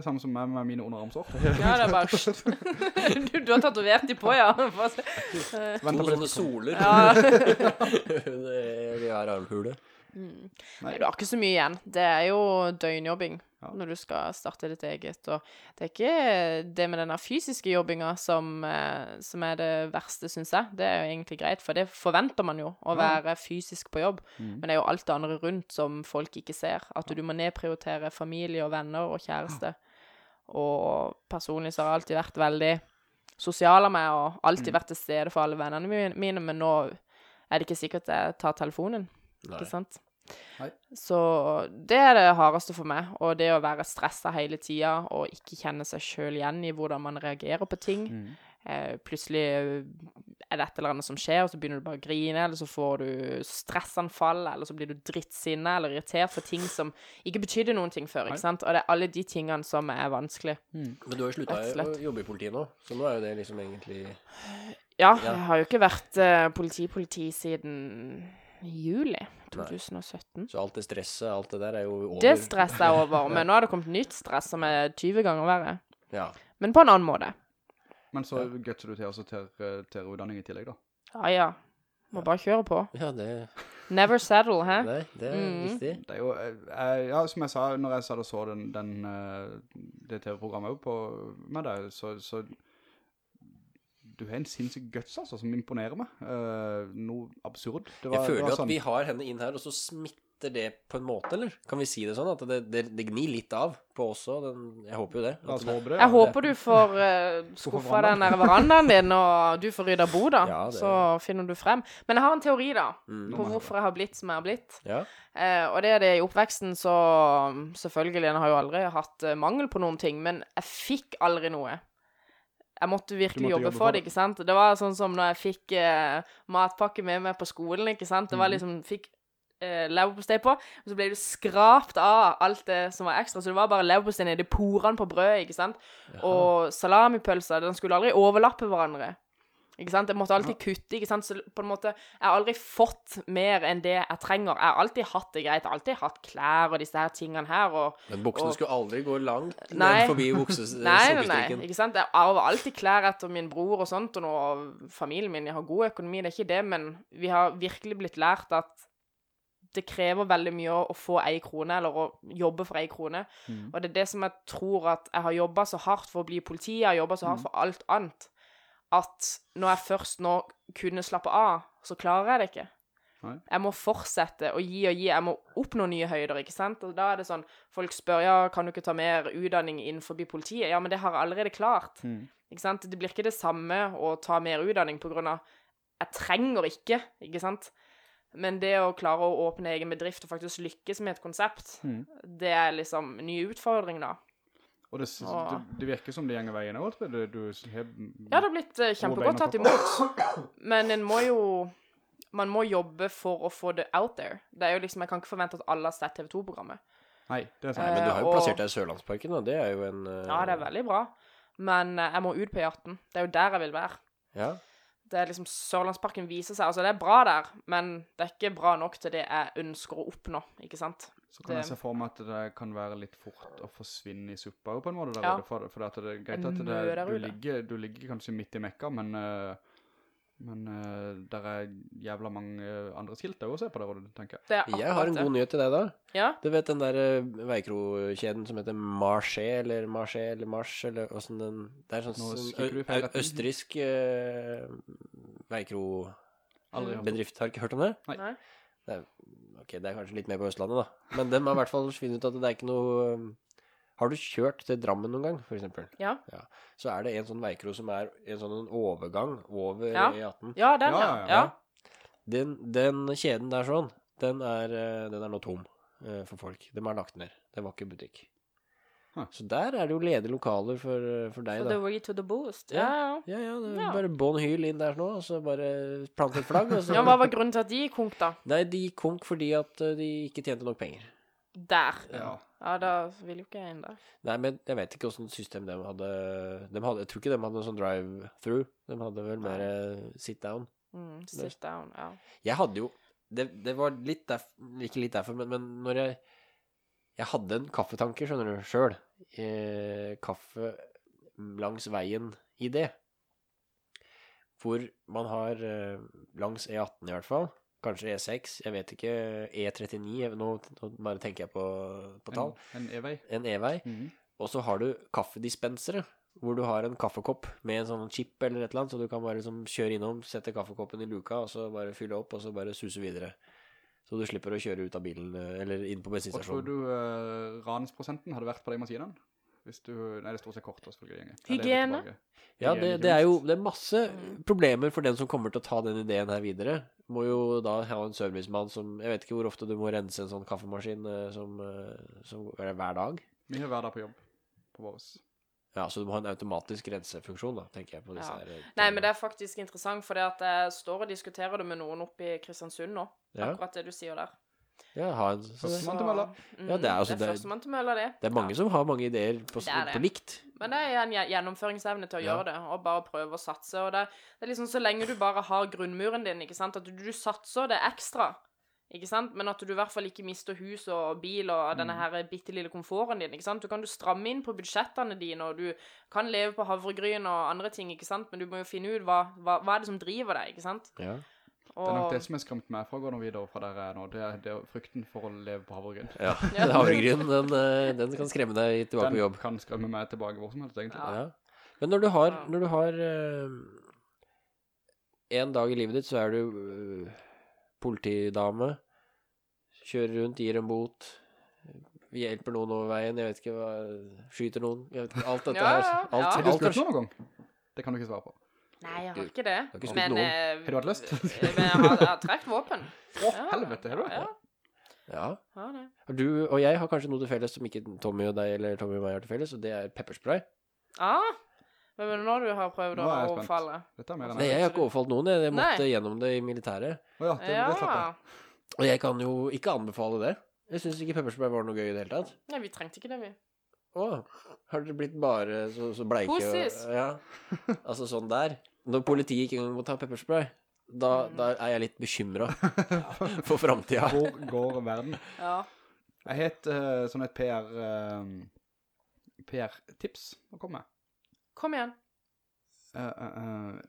er samme som meg med mine underarmsår. Ja, det er bare du, du har tatovert de på, ja. Eh, To sånne soler. Ja. Det- Vi har armhule. Mm. Nei. Du har ikke så mye igjen. Det er jo døgnjobbing Ja. når du skal starte ditt eget. Og det er ikke det med denne fysiske jobbinga som, eh, som er det verste, syns jeg. Det er jo egentlig greit, for det forventer man jo, å være fysisk på jobb. Mm. Men det er jo alt det andre rundt som folk ikke ser. At du må nedprioritere familie og venner og kjæreste. Og personlig så har jeg alltid vært veldig sosial av meg, og alltid Mm. vært til stede for alle vennene mine, men nå er det ikke sikkert jeg tar telefonen. Nei. Ikke sant? Nei. Så det er det hardeste for meg. Og det å være stressa hele tida og ikke kjenne seg sjøl igjen i hvordan man reagerer på ting. Mm. Eh, plutselig er det et eller annet som skjer, og så begynner du bare å grine, eller så får du stressanfall, eller så blir du drittsinna eller irritert for ting som ikke betydde noen ting før. Ikke sant? Og det er alle de tingene som er vanskelig. Mm. Men du har jo slutta å jobbe i politiet nå, så nå er jo det liksom egentlig Ja, Ja. jeg har jo ikke vært eh, politi-politi siden juli 2017. Så alt det stresset, alt det der er jo over. Det stresset er over, men nå har det kommet nytt stress som er 20 ganger verre. Ja. Men på en annen måte. Men så gutser du til også til, til utdanning i tillegg, da. Ja, ja. Må bare kjøre på. ja, det Never settle, hæ? Nei, det er Mm. viktig. Det er jo, eh, jeg, ja, som jeg sa, når jeg satt og så den, den, eh, det TV-programmet med deg, så, så du har en sinnssyk guts, altså, som imponerer meg. Uh, noe absurd. Det var, Jeg føler var at sånn, vi har henne inn her, og så smitter det på en måte, eller? Kan vi si det sånn? At det, det, det gnir litt av på oss òg? Jeg håper jo det. At det håpe det. Jeg håper du får uh, skuffa den der verandaen din, og du får rydda bo, da. Ja, det- Så finner du frem. Men jeg har en teori, da, Mm. på hvorfor jeg har blitt som jeg har blitt. Ja. Uh, og det er det i oppveksten, så Selvfølgelig, en har jo aldri hatt uh, mangel på noen ting, men jeg fikk aldri noe. Jeg måtte virkelig måtte jobbe, jobbe for det, ikke sant. Det var sånn som når jeg fikk eh, matpakke med meg på skolen, ikke sant. Det var Mhm. liksom Fikk eh, leverpostei på, og så ble du skrapt av alt det som var ekstra. Så det var bare leverpostei nedi porene på brødet, ikke sant. Og salamipølser, den skulle aldri overlappe hverandre. Ikke sant? Jeg måtte alltid kutte, ikke sant? så på en måte Jeg har aldri fått mer enn det jeg trenger. Jeg har alltid hatt det greit. Jeg har alltid hatt klær og disse her tingene her. og Men buksene Og- skulle aldri gå langt Nei. forbi buksestrikken. Nei, nei, nei. Ikke sant? Jeg arver alltid klær etter min bror og sånt, og nå og familien min. Jeg har god økonomi, det er ikke det, men vi har virkelig blitt lært at det krever veldig mye å, å få ei krone, eller å jobbe for ei krone. Mm. Og det er det som jeg tror at jeg har jobba så hardt for å bli politi, jeg har jobba så hardt for alt annet, at når jeg først nå kunne slappe av, så klarer jeg det ikke. Nei. Jeg må fortsette å gi og gi. Jeg må oppnå nye høyder, ikke sant? Og da er det sånn Folk spør ja, kan du ikke ta mer utdanning innenfor politiet. Ja, men det har jeg allerede klart. Mm. Ikke sant? Det blir ikke det samme å ta mer utdanning på grunn av Jeg trenger ikke, ikke sant? Men det å klare å åpne egen bedrift og faktisk lykkes med et konsept, Mm. det er liksom en ny utfordring, da. Og det, det, det virker som det gjenger veien også, du, du har Ja, det har blitt eh, kjempegodt tatt imot. Men en må jo Man må jobbe for å få det out there. Det er jo liksom, Jeg kan ikke forvente at alle har sett TV 2-programmet. Nei, det er sant. Eh, Men du har jo og- plassert deg i Sørlandsparken, og det er jo en uh... Ja, det er veldig bra. Men jeg må ut på E18. Det er jo der jeg vil være. Ja. Det er liksom Sørlandsparken viser seg. Altså, det er bra der, men det er ikke bra nok til det jeg ønsker å oppnå, ikke sant? Så kan det- jeg se for meg at det kan være litt fort å forsvinne i suppa på en måte der Ja. for, for det er greit at det, du, ligger, du ligger kanskje midt i mekka, men, eh, men uh, der er jævla mange eh, andre skilt å se på der, tenker jeg. Det Jeg har en god nyhet til deg, da. Ja, Du vet den der eh, veikrokjeden som heter Marché, eller Marché, eller Mars, eller åssen den Det er sånn, Nå sånn kikker du i ø- feil ø- retning. østerriksk uh, veikrobedrift. Aldri hørt om. Har du ikke hørt om det? Nei. Det er, ok, det er kanskje litt mer på Østlandet, da. Men de har i hvert fall funnet ut at det er ikke noe um, Har du kjørt til Drammen noen gang, for eksempel? Ja. Så er det en sånn veikro som er en sånn overgang over Ja. E18. Ja, den, Ja, ja. ja, ja. ja. Den, den kjeden der sånn, den er, eh, den er nå tom eh, for folk. De er lagt ned. Det var ikke butikk. Så der er det jo ledige lokaler for, for deg, For da. the way to the boost. Ja. Ja, ja. Ja, bare bånn hyl inn der nå, og så bare plante et flagg. Og så... ja, hva var grunnen til at de gikk konk, da? Nei, de gikk konk fordi at eh, de ikke tjente nok penger. Der. Ja. Ja, da vil jo ikke jeg inn der. Nei, men jeg vet ikke åssen system de hadde. de hadde Jeg tror ikke de hadde sånn drive-through. De hadde vel mer sit down. Mm, sit down, ja. Jeg hadde jo Det, det var litt derfor Ikke litt derfor, men, men når jeg Jeg hadde en kaffetanke, skjønner du, sjøl. Eh, kaffe langs veien i det. Hvor man har eh, langs E18 i hvert fall, kanskje E6, jeg vet ikke, E39, nå, nå bare tenker jeg på, på tall, En, en E-vei. en E-vei, Mhm. og så har du kaffedispensere, hvor du har en kaffekopp med en sånn chip eller et eller annet, så du kan bare liksom kjøre innom, sette kaffekoppen i luka, og så bare fylle opp, og så bare suse videre. Så du slipper å kjøre ut av bilen, eh, eller inn på Hva tror du uh, ransprosenten hadde vært på de maskinene? Hvis du, nei, det står seg kort, selvfølgelig. er litt Hygiene. Ja, det, det er jo det er masse problemer for den som kommer til å ta den ideen her videre. Må jo da ha en servicemann som Jeg vet ikke hvor ofte du må rense en sånn kaffemaskin eh, som, som er det hver dag. Vi har hver dag på jobb på våres. Ja, så du må ha en automatisk rensefunksjon, da, tenker jeg på disse Ja. her. eh, Nei, men det er faktisk interessant, for jeg står og diskuterer det med noen oppe i Kristiansund nå. Ja. Akkurat det du sier der. Ja, ha en, Førstemann til mølla. Mm, Ja, det er altså- det er det- førstemann til mølla, det. det er mange Ja. som har mange ideer på, Det det. på likt. Men det er en gjennomføringsevne til å Ja. gjøre det, og bare prøve å satse. Og det, det er liksom så lenge du bare har grunnmuren din, ikke sant, at du, du satser det ekstra, ikke sant, men at du i hvert fall ikke mister hus og bil og denne her bitte lille komforten din, ikke sant. Du kan jo stramme inn på budsjettene dine, og du kan leve på havregryn og andre ting, ikke sant, men du må jo finne ut hva, hva, hva er det som driver deg, ikke sant. Ja. Det er nok det som har skremt meg fra å gå noe videre fra der jeg er nå. Det er, det er frykten for å leve på havregryn. ja. Havregryn, den, eh, den kan skremme deg tilbake Den på jobb. Den kan skremme meg tilbake hvor som helst, egentlig. Ja. Ja. Men når du har, når du har eh, en dag i livet ditt, så er du eh, politidame, kjører rundt, gir en bot, hjelper noen over veien, jeg vet ikke hva, skyter noen, jeg vet ikke, alt dette Ja, her. ja, Alt, ja. Har du alt er, noen gang? Det kan du ikke svare på. Nei, jeg har ikke det. har ikke Men, noen. eh, Har du hatt lyst? men jeg har, har trekt våpen. Å, Ja, helvete, har du det? Ja, ja. Du og jeg har kanskje noe til felles som ikke Tommy og deg eller Tommy og meg har til felles, og det er pepperspray. Ah, men er det nå du har prøvd å er overfalle? Er Nei, jeg har ikke overfalt noen, jeg, jeg måtte Nei. gjennom det i militæret. Å ja, det, det slapp jeg. Og jeg kan jo ikke anbefale det. Jeg synes ikke pepperspray var noe gøy i det hele tatt. Nei, vi trengte ikke det, vi. Å, har dere blitt bare så, så bleike? og- Pussies. Ja, altså sånn der. Når politiet ikke engang må ta pepperspray, da, Mm. da er jeg litt bekymra for framtida. Hvor går verden? Ja. Jeg het uh, sånn et PR uh, PR-tips å komme med. Kom igjen. Uh, uh, uh.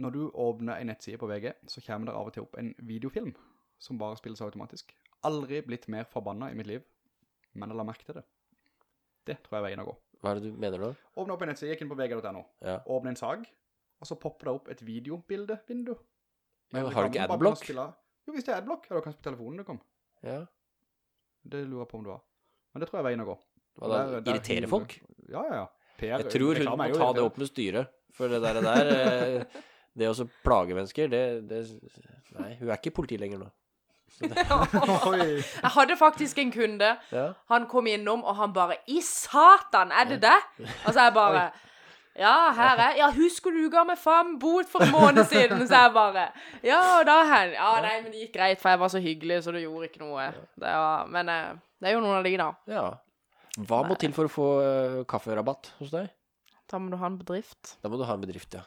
når du åpner en nettside på VG, så kommer det av og til opp en videofilm som bare spilles automatisk. Aldri blitt mer forbanna i mitt liv, men jeg la merke til det. Det tror jeg er veien å gå. Hva er det du mener da? Åpne opp en nettside, gikk inn på vg.no, Ja. åpne en sag, og så popper det opp et videobildevindu. Men har du ikke adblock? Jo, hvis det er adblock, er det kanskje på telefonen det kom. Ja. Det lurer jeg på om du har. Men det tror jeg er veien å gå. Hva da? Irritere folk? Ja, ja, ja. PR, Jeg tror hun må ta det- opp med styret. For det der, det der eh, Det å plage mennesker, det, det Nei, hun er ikke politi lenger nå. Jeg hadde faktisk en kunde. Ja. Han kom innom, og han bare I satan, er det det? Og så er jeg bare Ja, her er Ja, husker du ga meg faen bot for en måned siden? Så jeg bare Ja, og da hen Ja, nei, men det gikk greit, for jeg var så hyggelig, så det gjorde ikke noe. Det var, men eh, det er jo noen av de, da. ja. Hva må til for å få eh, kafferabatt hos deg? Da må du ha en bedrift. Da må du ha en bedrift, ja.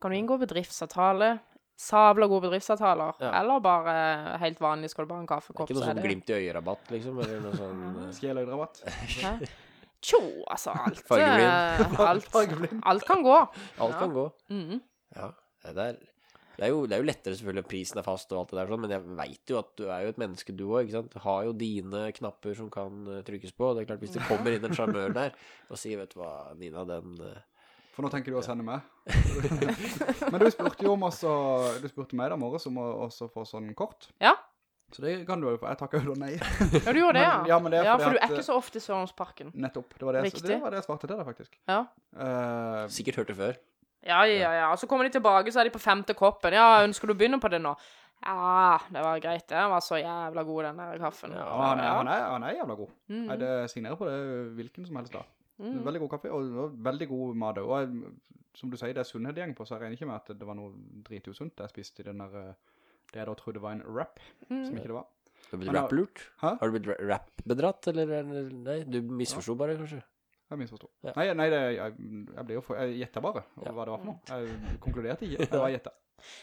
Kan du inngå bedriftsavtale? Sabla gode bedriftsavtaler. Ja. Eller bare helt vanlig, skal du bare ha en Det er kaffekopp, ikke noe sånn glimt i øyet-rabatt, liksom? Eller noe sånn eh, Skjeløydrabatt. Tjo, altså alt eh, alt, alt kan gå. Alt kan gå. Mm. Ja. Det er, det, er jo, det er jo lettere selvfølgelig at prisen er fast og alt det der sånn, men jeg veit jo at du er jo et menneske du òg, ikke sant. Du har jo dine knapper som kan eh, trykkes på. Det er klart hvis det kommer inn en sjarmør der og sier vet du hva, Nina, den eh, For nå tenker du å sende meg. Men du spurte jo om også, du spurte meg da morges om å også få sånn kort. Ja. Så det kan du jo få. Jeg takker jo da nei. Ja, du gjorde det, ja. Men- ja, men det er ja, fordi for du at, er ikke så ofte i Sørlandsparken. Nettopp. Det var det, det, var det jeg svarte til deg, faktisk. Ja. Uh, sikkert hørte før. Ja, ja, ja. Og så kommer de tilbake, så er de på femte koppen. Ja, ønsker du å begynne på det nå? Ja, det var greit. det. Den var så jævla god, den der kaffen. Ja, ja, han, er, han, er, han er jævla god. Mm. Det signerer på det hvilken som helst da. Mm. Veldig god kaffe, og, og veldig god mat. Og jeg, som du sier, det er sunnhetsgjeng på, så jeg regner ikke med at det var noe dritusunt jeg spiste i den der, eh, det jeg da trodde var en wrap, Mm. som ikke det var. Har Du blitt Men da- rap-lurt? Har du blitt ra- rap-bedratt, eller eller- Nei, du misforsto bare, kanskje? Jeg misforstod. Ja. Nei, nei det, jeg, jeg ble jo for, jeg gjettet bare Ja. hva det var for noe. Jeg konkluderte ikke, jeg var gjettet.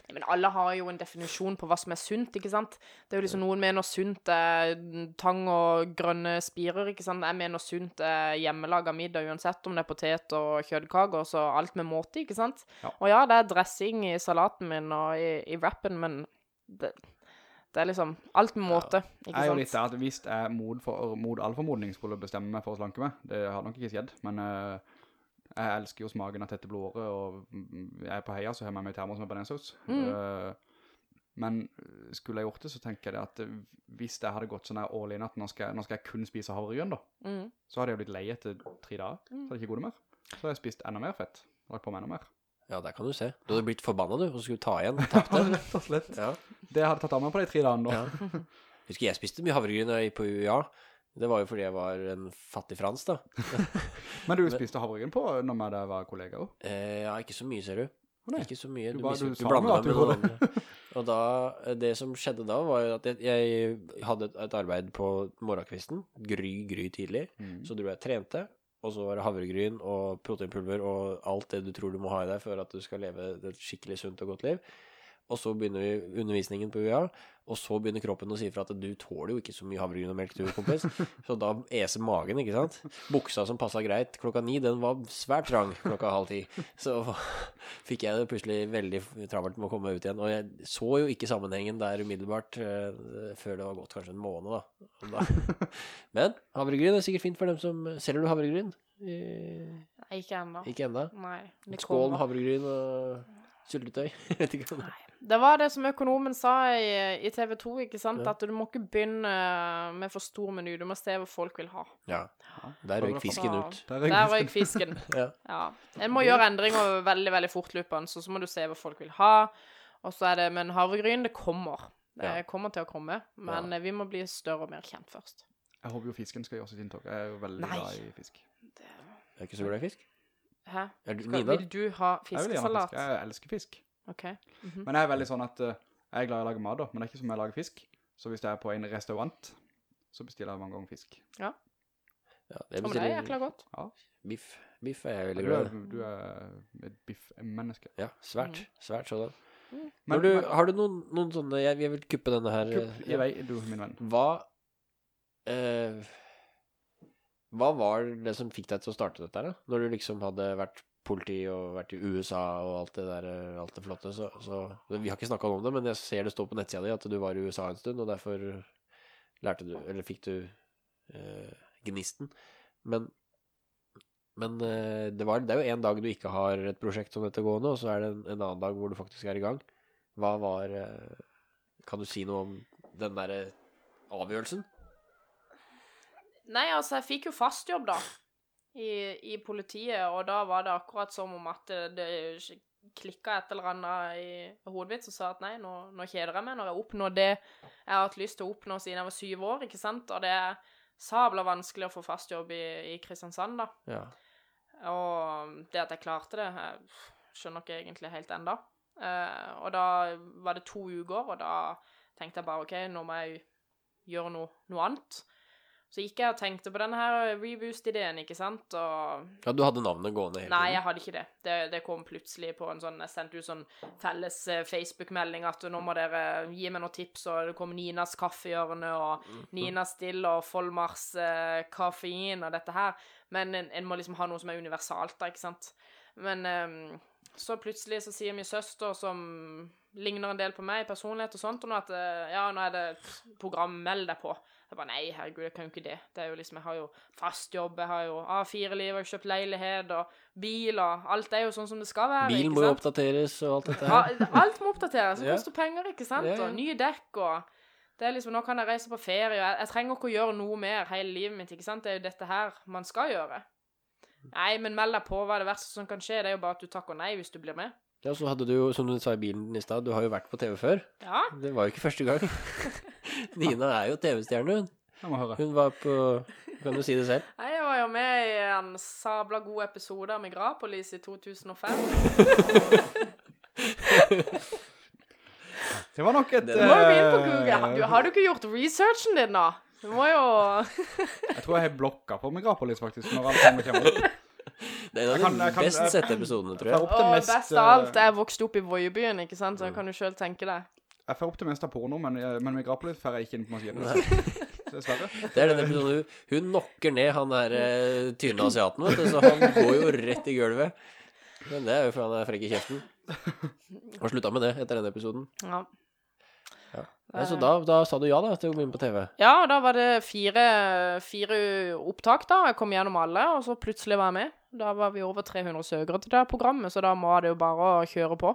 Nei, Men alle har jo en definisjon på hva som er sunt, ikke sant? Det er jo liksom noen mener sunt er tang og grønne spirer, ikke sant? Jeg mener sunt er hjemmelaget middag, uansett om det er potet og kjøttkaker, så alt med måte, ikke sant? Ja. Og ja, det er dressing i salaten min og i, i rappen, men det, Det er liksom alt med måte, Jeg ikke er jo litt der at hvis jeg mod, for, mod all formodning skulle bestemme meg for å slanke meg, det har nok ikke skjedd, men uh, jeg elsker jo smaken av tette blodåret, og mm, jeg er på heia, så har jeg med meg termos med bearnéssaus. Mm. Uh, men eh, skulle jeg gjort det, så tenker jeg at hvis jeg hadde gått sånn her all in at nå skal, jeg, nå skal jeg kun spise havregryn da, Mm. så hadde jeg jo blitt lei etter tre dager, så hadde jeg ikke god mer. Så hadde jeg spist enda mer fett, lagt på meg enda mer. Ja, der kan du se. Du hadde blitt forbanna, du, og skulle ta igjen. Tapte. Rett og slett. Ja. Det hadde tatt av meg på de tre dagene da. Ja. Husker jeg spiste mye havregryn på UiA. Det var jo fordi jeg var en fattig frans, da. Men du spiste havregryn på når vi var kollega også. Eh, ja, ikke så mye, ser du. nei. Ikke så mye. Du Du, bare- du du, sa blander du med noen andre. Og da, det som skjedde da, var jo at jeg, jeg hadde et, et arbeid på morgenkvisten, gry, gry tidlig. Mm. Så dro jeg og trente, og så var det havregryn og proteinpulver og alt det du tror du må ha i deg for at du skal leve et skikkelig sunt og godt liv. Og så begynner vi undervisningen på UiA, og så begynner kroppen å si fra at du tåler jo ikke så mye havregryn og melk, du, kompis. Så da eser magen, ikke sant? Buksa som passa greit klokka ni, den var svært trang klokka halv ti. Så fikk jeg det plutselig veldig travelt med å komme ut igjen. Og jeg så jo ikke sammenhengen der umiddelbart eh, før det var gått kanskje en måned, da. Men havregryn er sikkert fint for dem som Selger du havregryn? Nei, ikke ennå. Ikke ennå? Skål med havregryn og syltetøy? Jeg vet ikke om det Det var det som økonomen sa i, i TV 2, ikke sant? Ja. At du må ikke begynne med for stor meny. Du må se hva folk vil ha. Ja. Der røyk fisken ut. Der er røyk fisken. Ja. Ja. En må gjøre endringer veldig, veldig fortløpende, så så må du se hva folk vil ha. Og så er det Men havregryn, det kommer. Det Ja. kommer til å komme. Men vi må bli større og mer kjent først. Jeg håper jo fisken skal gjøre sitt inntog. Jeg er jo veldig Nei. glad i fisk. Er ikke så glad i fisk? Hæ? Er du, Skal, vil du ha Jeg vil gjerne ha fiskesalat? fisk. Jeg elsker fisk. OK. -hmm. Men jeg er veldig sånn at uh, jeg er glad i å lage mat da, men det er ikke som jeg lager fisk. Så hvis jeg er på en restaurant, så bestiller jeg mange ganger fisk. Ja, det Ja, men det er bestiller jækla godt. biff. Biff er jeg veldig glad i. du er et biff-menneske. Ja, svært. Svært sådan. Men, du, men har du noen, noen sånne Jeg, jeg vil kuppe denne her. kupp eh, i vei, du, min venn. Hva eh, Hva var det som fikk deg til å starte dette her, da? Når du liksom hadde vært politi og vært i USA og alt det der, eh, alt det flotte, så, så Vi har ikke snakka om det, men jeg ser det står på nettsida di at du var i USA en stund, og derfor lærte du Eller fikk du eh, gnisten. Men men eh, det, var, det er jo en dag du ikke har et prosjekt som dette gående, og så er det en, en annen dag hvor du faktisk er i gang. Hva var eh, Kan du si noe om den derre avgjørelsen? Nei, altså, jeg fikk jo fast jobb, da. I, I politiet, og da var det akkurat som om at det, det klikka et eller annet i hodet mitt som sa at nei, nå, nå kjeder jeg meg når jeg oppnår det jeg har hatt lyst til å oppnå siden jeg var syv år, ikke sant? Og det er sabla vanskelig å få fast jobb i, i Kristiansand, da. Ja. Og det at jeg klarte det, jeg skjønner ikke egentlig helt enda. Eh, og da var det to uker, og da tenkte jeg bare OK, nå må jeg gjøre noe, noe annet. Så gikk jeg og tenkte på denne her reboost-ideen, ikke sant, og ja, du hadde navnet gående hele tiden? Nei, jeg hadde ikke det. det. Det kom plutselig på en sånn Jeg sendte ut sånn felles eh, Facebook-melding at nå må dere gi meg noen tips, og det kom Ninas kaffehjørne og Ninas Still og Folmars eh, kaffein og dette her. Men en, en må liksom ha noe som er universalt, da, ikke sant. Men eh, så plutselig så sier min søster, som ligner en del på meg i personlighet og sånt, og nå at eh, ja, nå er det et program, meld deg på. Jeg bare nei, herregud, jeg kan jo ikke det. Det er jo liksom, Jeg har jo fast jobb, jeg har jo A4-liv, jeg har kjøpt leilighet og bil og Alt er jo sånn som det skal være. Bilen må jo oppdateres og alt dette her. alt må oppdateres. Det koster penger, ikke sant? Og nye dekk og det er liksom, Nå kan jeg reise på ferie. og Jeg, jeg trenger ikke å gjøre noe mer hele livet mitt. ikke sant? Det er jo dette her man skal gjøre. Nei, men meld deg på. Hva er det verste som kan skje? Det er jo bare at du takker nei hvis du blir med. Ja, så hadde du jo, som du sa i bilen i stad, du har jo vært på TV før. Ja. Det var jo ikke første gang. Nina er jo TV-stjerne, hun. Jeg må høre. Hun var på Kan du si det selv? Nei, Jeg var jo med i en sabla god episode av Migrapolis i 2005. Det var nok et... Du må jo gå inn på eh, Google. Du, har du ikke gjort researchen din, da? Du må jo Jeg tror jeg har blokka på Migrapolis, faktisk, når alle kommer ut. Det er en av de jeg kan- best sette episodene, tror Jeg opp Og mest... best av eh, alt, jeg vokste opp i Voiebyen, ikke sant? Så jeg kan du sjøl tenke deg. Jeg får opp det meste av porno, men, men Migrapolis får jeg ikke inn på maskinen. Dessverre. Det er den episoden hun, hun knocker ned han der eh, tynne asiaten, vet du, så han går jo rett i gulvet. Men det er jo fordi han er frekk i kjeften. Og slutta med det etter den episoden. Ja. Ja, så da, da sa du ja da til å inn på TV? Ja, da var det fire, fire opptak da. Jeg kom gjennom alle, og så plutselig var jeg med. Da var vi over 300 søkere til det programmet, så da må det jo bare å kjøre på.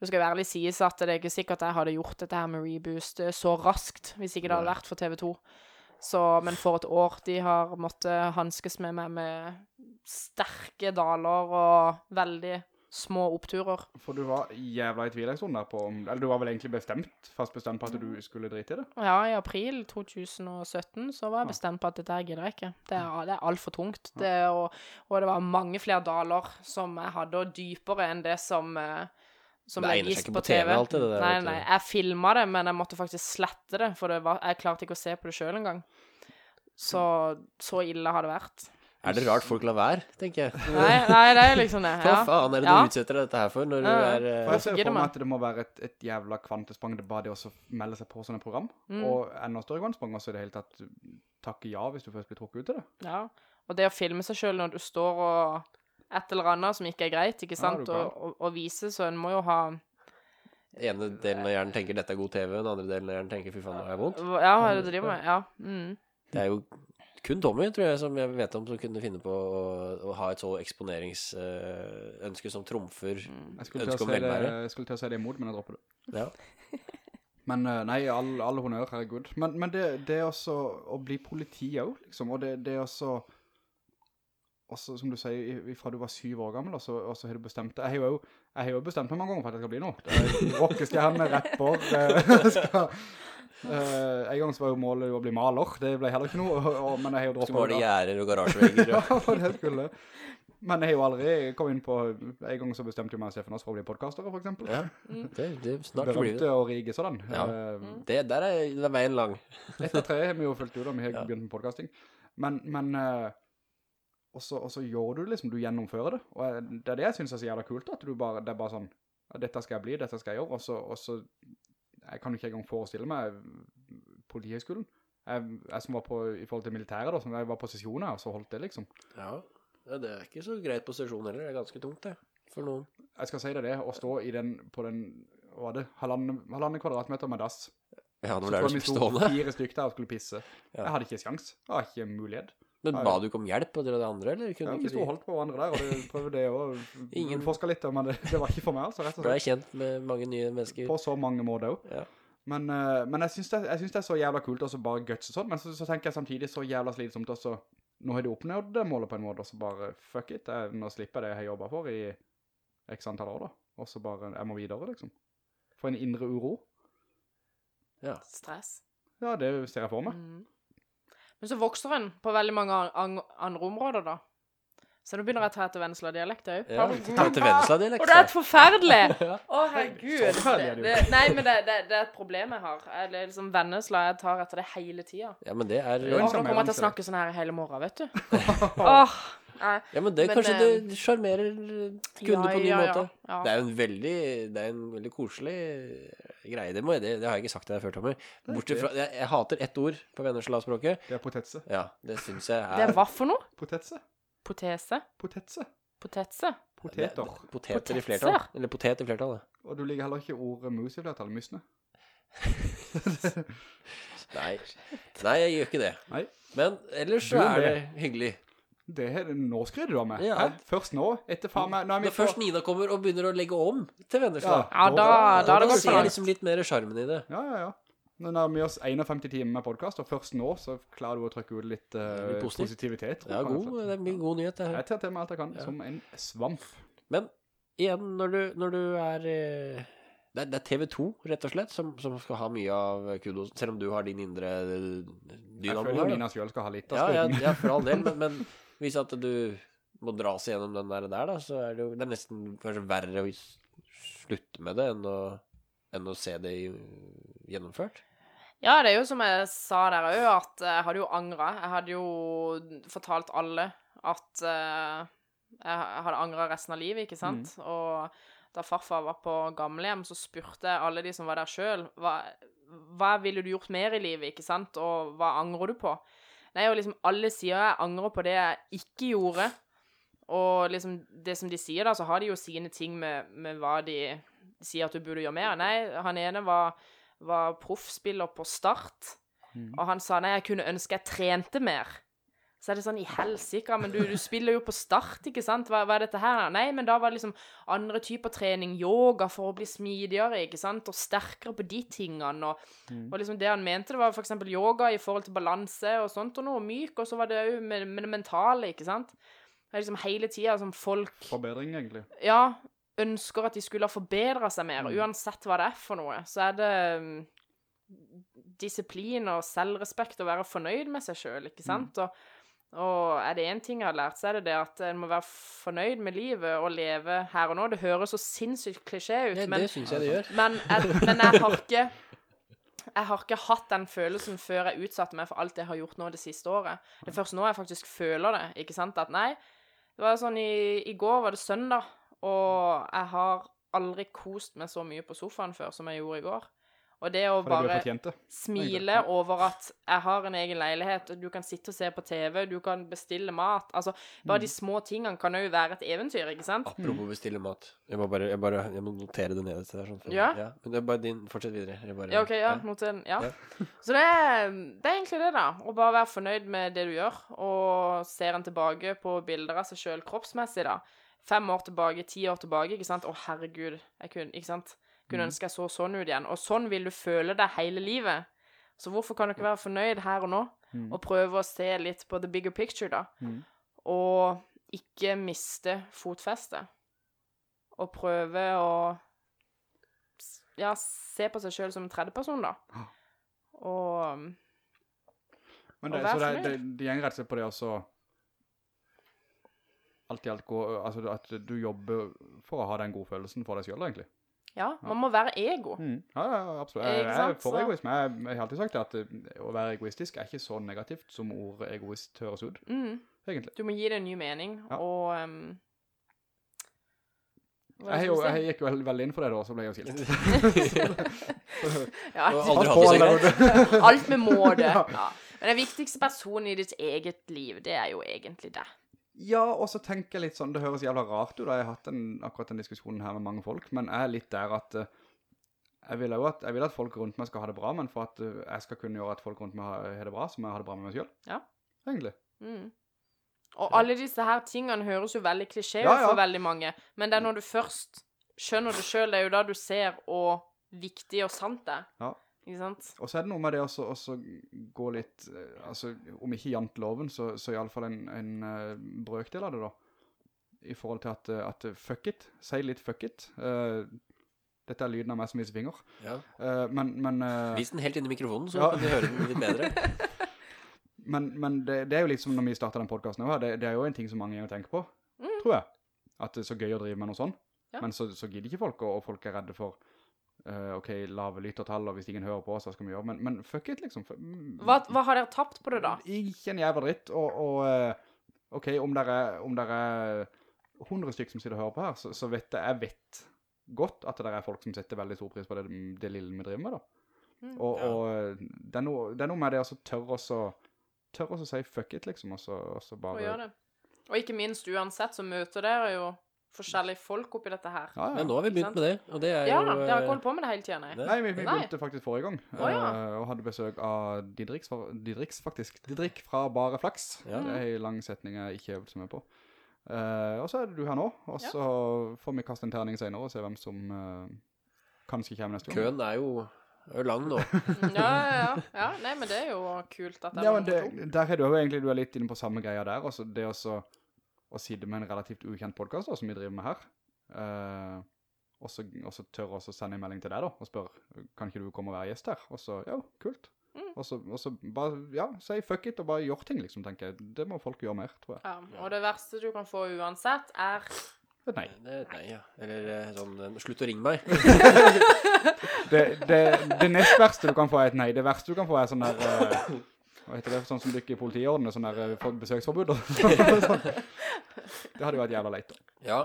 Det skal jo ærlig sies at det er ikke sikkert jeg hadde gjort dette her med Reboost eh, så raskt hvis ikke det hadde vært for TV 2. Så, men for et år de har måttet hanskes med meg med sterke daler og veldig små oppturer. For du var jævla i tvil en stund der på Eller du var vel egentlig bestemt, fast bestemt på at du skulle drite i det? Ja, i april 2017 så var jeg bestemt på at dette gidder jeg ikke. Det er, det er altfor tungt. Det, og, og det var mange flere daler som jeg hadde, og dypere enn det som eh, som Det legges seg ikke på på TV TV. alltid, det der, nei, nei, jeg filma det, men jeg måtte faktisk slette det, for det var, jeg klarte ikke å se på det sjøl engang. Så så ille har det vært. Er det rart folk lar være, tenker jeg? Nei, nei, det er liksom det. Hva Ja. faen er det Ja. du utsetter deg dette her for når du Ja, ja. er Uh... For jeg ser for meg at det må være et, et jævla kvantesprang det bare det å melde seg på sånne program. Mm. Og enda større kvantesprang også i det hele tatt takke ja hvis du først blir trukket ut til det. Ja, og det å filme seg sjøl når du står og et eller annet som ikke er greit, ikke sant, ja, og, og, og vise, så en må jo ha ene delen av hjernen tenker dette er god TV, den andre delen av hjernen tenker fy faen, nå har jeg vondt. Ja, hva er det du driver med? Ja. Mm. Det er jo kun Tommy, tror jeg, som jeg vet om som kunne finne på å, å ha et så eksponeringsønske som trumfer å ønsket om velvære. jeg skulle til å si det imot, men jeg dropper det. Ja. Men eh, nei, all, all honnør, herregud. Men, men det, det er også å bli politi òg, liksom, og det, det er også, også som du sier, fra du var syv år gammel, og så, og så har du bestemt det. Jeg har jo, jeg har jo bestemt meg mange ganger for at jeg skal bli noe. Er rockestjerne, rapper, eh, skal, Uh, en gang så var jo målet å bli maler, det ble heller ikke noe, og, og, men jeg har jo Så droppet var det gjerder og garasjevegger. Ja, for det skulle. Men jeg har jo aldri kommet inn på, en gang så bestemte jeg meg Stefan oss for å bli podcaster, for eksempel. Ja, det, det snart blir Berømte det. og rige sånn. Ja. uh, det. Der er, det er veien lang. Etter tre har vi jo fulgt ut, da, vi har Ja. begynt med podcasting. Men, men eh, og så, gjør du det liksom, du gjennomfører det. Og det er det jeg synes er så jævla kult, at du bare, det er bare sånn, dette skal jeg bli, dette skal jeg gjøre, og så, og så jeg kan jo ikke engang forestille meg politihøyskolen, Jeg, jeg som var på, i forhold til militæret da, som jeg var på sesjoner, og så holdt det liksom. Ja, det er ikke så greit på sesjon heller. Det er ganske tungt, det. For noen. Jeg skal si deg det, å stå i den, på den, hva var det, halvannen, halvannen kvadratmeter med dass. Ja, det Så var der tror jeg vi stod fire stykker der og skulle pisse. Ja. Jeg hadde ikke sjans. Jeg hadde ikke mulighet. Men ba du ikke om hjelp av det andre, eller kunne Ja, ikke vi sto holdt på hverandre der, og du prøvde det og Ingen- Forska litt, men det, det var ikke for meg, altså, rett og slett. Ble kjent med mange nye mennesker. På så mange måter også. Ja. Men, eh, men jeg, synes det, jeg synes det er så jævla kult også bare gutse sånn, men så, så tenker jeg samtidig så jævla slitsomt også, nå har de oppnådd det målet på en måte, og så bare, fuck it, jeg, nå slipper jeg det jeg har jobbet for i x antall år da, og så bare, jeg må videre liksom. For en indre uro. Ja. Stress. Ja, det ser jeg for meg. Mm. Men så vokser en på veldig mange an an andre områder, da. Så nå begynner jeg å ta etter Vennesla-dialekt òg. Ja, ta etter Vennesla-dialekt, Og det er et forferdelig! Å, herregud. Så forferdelig er Det, det nei, men det, det, det er et problem jeg har. Jeg- Det er liksom Vennesla, jeg tar etter det hele tida. Ja, men det er Åh, nå kommer jeg til å snakke sånn her hele morgen, vet du. Åh, nei. Ja, men det Men, kanskje eh, det sjarmerer kunder på en ny ja, ja, måte. Ja. Det er jo en veldig, det er en veldig koselig greie. Det, må jeg, det, det har jeg ikke sagt til deg før, Tommy. Bortsett fra, jeg, jeg hater ett ord på Vennesla-språket. Det er potetse. Ja, det synes jeg er Det er hva for noe? Potetse. Potese? Potetse. Potetse? Poteter. Poteter, Poteter i flertall. Eller potet i flertall, da. Og du ligger heller ikke ordet mus i flertallet, mysne. Nei. Nei, jeg gjør ikke det. Nei. Men ellers så er det det. hyggelig. Det er nå skryter du av meg. Ja. Først nå, etter faen meg. Er Når først Nina kommer og begynner å legge om til Vennesla, Ja, da, da, da da det gått ser jeg liksom litt mer sjarmen i det. Ja, ja, ja. Nå nærmer vi oss 51 timer med podcast, og først nå så klarer du å trykke ut litt, uh, Litt positivitet. Ja, god, det er mye god nyhet, det her. Jeg tar til meg alt jeg kan, Ja. som en svamp. Men igjen, når du, når du er eh, det, er det er TV 2, rett og slett, som, som skal ha mye av kudos, selv om du har din indre Jeg føler jo Nina selv skal ha litt av Ja, ja, ja, for all del, men, men hvis at du må dra seg gjennom den der, der da, så er det jo det er nesten kanskje verre å slutte med det enn å, enn å se det gjennomført. Ja, det er jo som jeg sa der òg, at jeg hadde jo angra. Jeg hadde jo fortalt alle at uh, jeg hadde angra resten av livet, ikke sant? Og da farfar var på gamlehjem, så spurte jeg alle de som var der sjøl, hva, hva ville du gjort mer i livet, ikke sant? Og hva angrer du på? Nei, og liksom alle sier jeg angrer på det jeg ikke gjorde. Og liksom det som de sier, da, så har de jo sine ting med, med hva de sier at du burde gjøre mer. Nei, han ene var var proffspiller på Start. Mm. Og han sa nei, jeg kunne ønske jeg trente mer. Så er det sånn i helsike, men du, du spiller jo på Start, ikke sant? Hva, hva er dette her? Nei, men da var det liksom andre typer trening, yoga for å bli smidigere, ikke sant? Og sterkere på de tingene. Og, og liksom det han mente, det var eksempel yoga i forhold til balanse og sånt, og noe myk, og så var det jo med, med det mentale, ikke sant? Det er liksom hele tida som folk Forbedring, egentlig. ja, ønsker at de skulle ha forbedra seg mer, Mm. uansett hva det er for noe, så er det mm, disiplin og selvrespekt og være fornøyd med seg sjøl, ikke sant? Og, og er det én ting jeg har lært, så er det det at en må være fornøyd med livet og leve her og nå. Det høres så sinnssykt klisjé ut, Det, men, det synes jeg det gjør. men, jeg, men jeg har ikke jeg har ikke hatt den følelsen før jeg utsatte meg for alt jeg har gjort nå det siste året. Det er først nå jeg faktisk føler det, ikke sant? At nei, det var sånn i, i går var det søndag, og jeg har aldri kost meg så mye på sofaen før som jeg gjorde i går. Og det å bare det. smile over at jeg har en egen leilighet, og du kan sitte og se på TV, du kan bestille mat Altså, bare de små tingene kan jo være et eventyr, ikke sant? Apropos bestille mat. Jeg må bare, jeg bare jeg må notere det nederst der. Sånn, for- Ja. Men det er bare din Fortsett videre. Jeg bare, Ja, OK, ja. Mot en, ja. Så det er, det er egentlig det, da. Å bare være fornøyd med det du gjør. Og ser en tilbake på bilder av seg sjøl kroppsmessig, da. Fem år tilbake, ti år tilbake, ikke sant. Å, herregud. Jeg kunne, ikke sant. Kunne ønske jeg så sånn ut igjen. Og sånn vil du føle deg hele livet. Så hvorfor kan du ikke være fornøyd her og nå? Og prøve å se litt på the bigger picture, da. Mm. Og ikke miste fotfestet. Og prøve å ja, se på seg sjøl som en tredjeperson, da. Og Men det, Og det, vær så det, det, det gjenger rett og slett på det også Alt i alt gå Altså at du jobber for å ha den gode følelsen for deg selv, egentlig. Ja, man må være ego. Mm. Ja, ja, absolutt. Jeg, jeg er for egoisme. Jeg, jeg har alltid sagt det at eh, å være egoistisk er ikke så negativt som ordet egoist høres ut, Mm. egentlig. Du må gi det en ny mening, Ja. og um, Jeg, jeg gikk jo veldig, veldig inn for det da, så ble jeg jo skilt. Ja, det alt med måte. Ja. Men den viktigste personen i ditt eget liv, det er jo egentlig deg. Ja, og så tenker jeg litt sånn, det høres jævla rart ut, da jeg har hatt en, akkurat den diskusjonen her med mange folk, men jeg er litt der at eh, jeg vil at, jeg vil at folk rundt meg skal ha det bra, men for at eh, jeg skal kunne gjøre at folk rundt meg har, har det bra, så må jeg ha det bra med meg selv. Ja. Egentlig. Mm. Og alle disse her tingene høres jo veldig klisjé ut Ja, ja. for veldig mange, men det er når du først skjønner det sjøl, det er jo da du ser hvor viktig og sant det er. Ja. Ikke sant? Og så er det noe med det også, også gå litt, eh, altså om ikke janteloven, så, så i alle fall en, en uh, brøkdel av det da, i forhold til at, eh, at fuck it, si litt fuck it. Uh, dette er lyden av meg som viser finger. Ja. Uh, men, men, eh, Vis den helt inn i mikrofonen, så Ja. kan vi høre den litt bedre. men, men det, det er jo litt som når vi startet den podcasten her, det, det er jo en ting som mange ganger tenker på, tror jeg. At det er så gøy å drive med noe sånn. Ja. Men så, så gidder ikke folk, og, og folk er redde for, eh, ok, lave lyttertall, og hvis ingen hører på oss, hva skal vi gjøre? Men, men fuck it, liksom. Mm, Hva, hva har dere tapt på det, da? Ikke en jævla dritt, og, og eh, ok, om det er, om dere er 100 stykker som sitter og hører på her, så, så vet jeg, jeg vet godt at det er folk som setter veldig stor pris på det, det lille vi driver med da. Mm. Og, Ja. og eh, det, er noe, det er noe med det altså tør også, tørre også si fuck it, liksom, og så, og så bare... bare... gjør det. Og ikke minst uansett, så møter dere jo forskjellige folk oppi dette her. Ja, ja. Men nå har vi begynt med det, og det er Ja, jo dere har eh, ikke holdt på med det hele tida, nei. Nei, vi, vi Nei. begynte faktisk forrige gang, oh, ja. eh, og hadde besøk av Didriks, Didriks faktisk, Didrik fra Bare Flaks. Ja. Det er en lang setning jeg ikke øvde så mye på. Uh, og så er det du her nå, og Ja. så får vi kaste en terning senere og se hvem som uh, kanskje kommer neste gang. Køen er jo, er jo lang nå. Ja, ja, ja. ja. Nei, men det er jo kult at det er Ja, men det, der er du jo egentlig, du er litt inne på samme greia der, altså det også, å sitte med en relativt ukjent podcast da, som vi driver med her, eh, og så, og så tør også sende en melding til deg da, og spør, kan ikke du komme og være gjest her? Og så, ja, kult. Mm. Og, så, og så bare, ja, si fuck it, og bare gjør ting, liksom, tenker jeg. Det må folk gjøre mer, tror jeg. Ja, og det verste du kan få uansett, er Nei, Det, nei, ja. Eller eh, sånn eh, Slutt å ringe meg. det, det, det nest verste du kan få er et nei. Det verste du kan få er sånn der, eh, hva heter det, sånn som dykker i politiordene, sånn der eh, besøksforbud. og sånn. det hadde jo vært jævla leit da. Ja.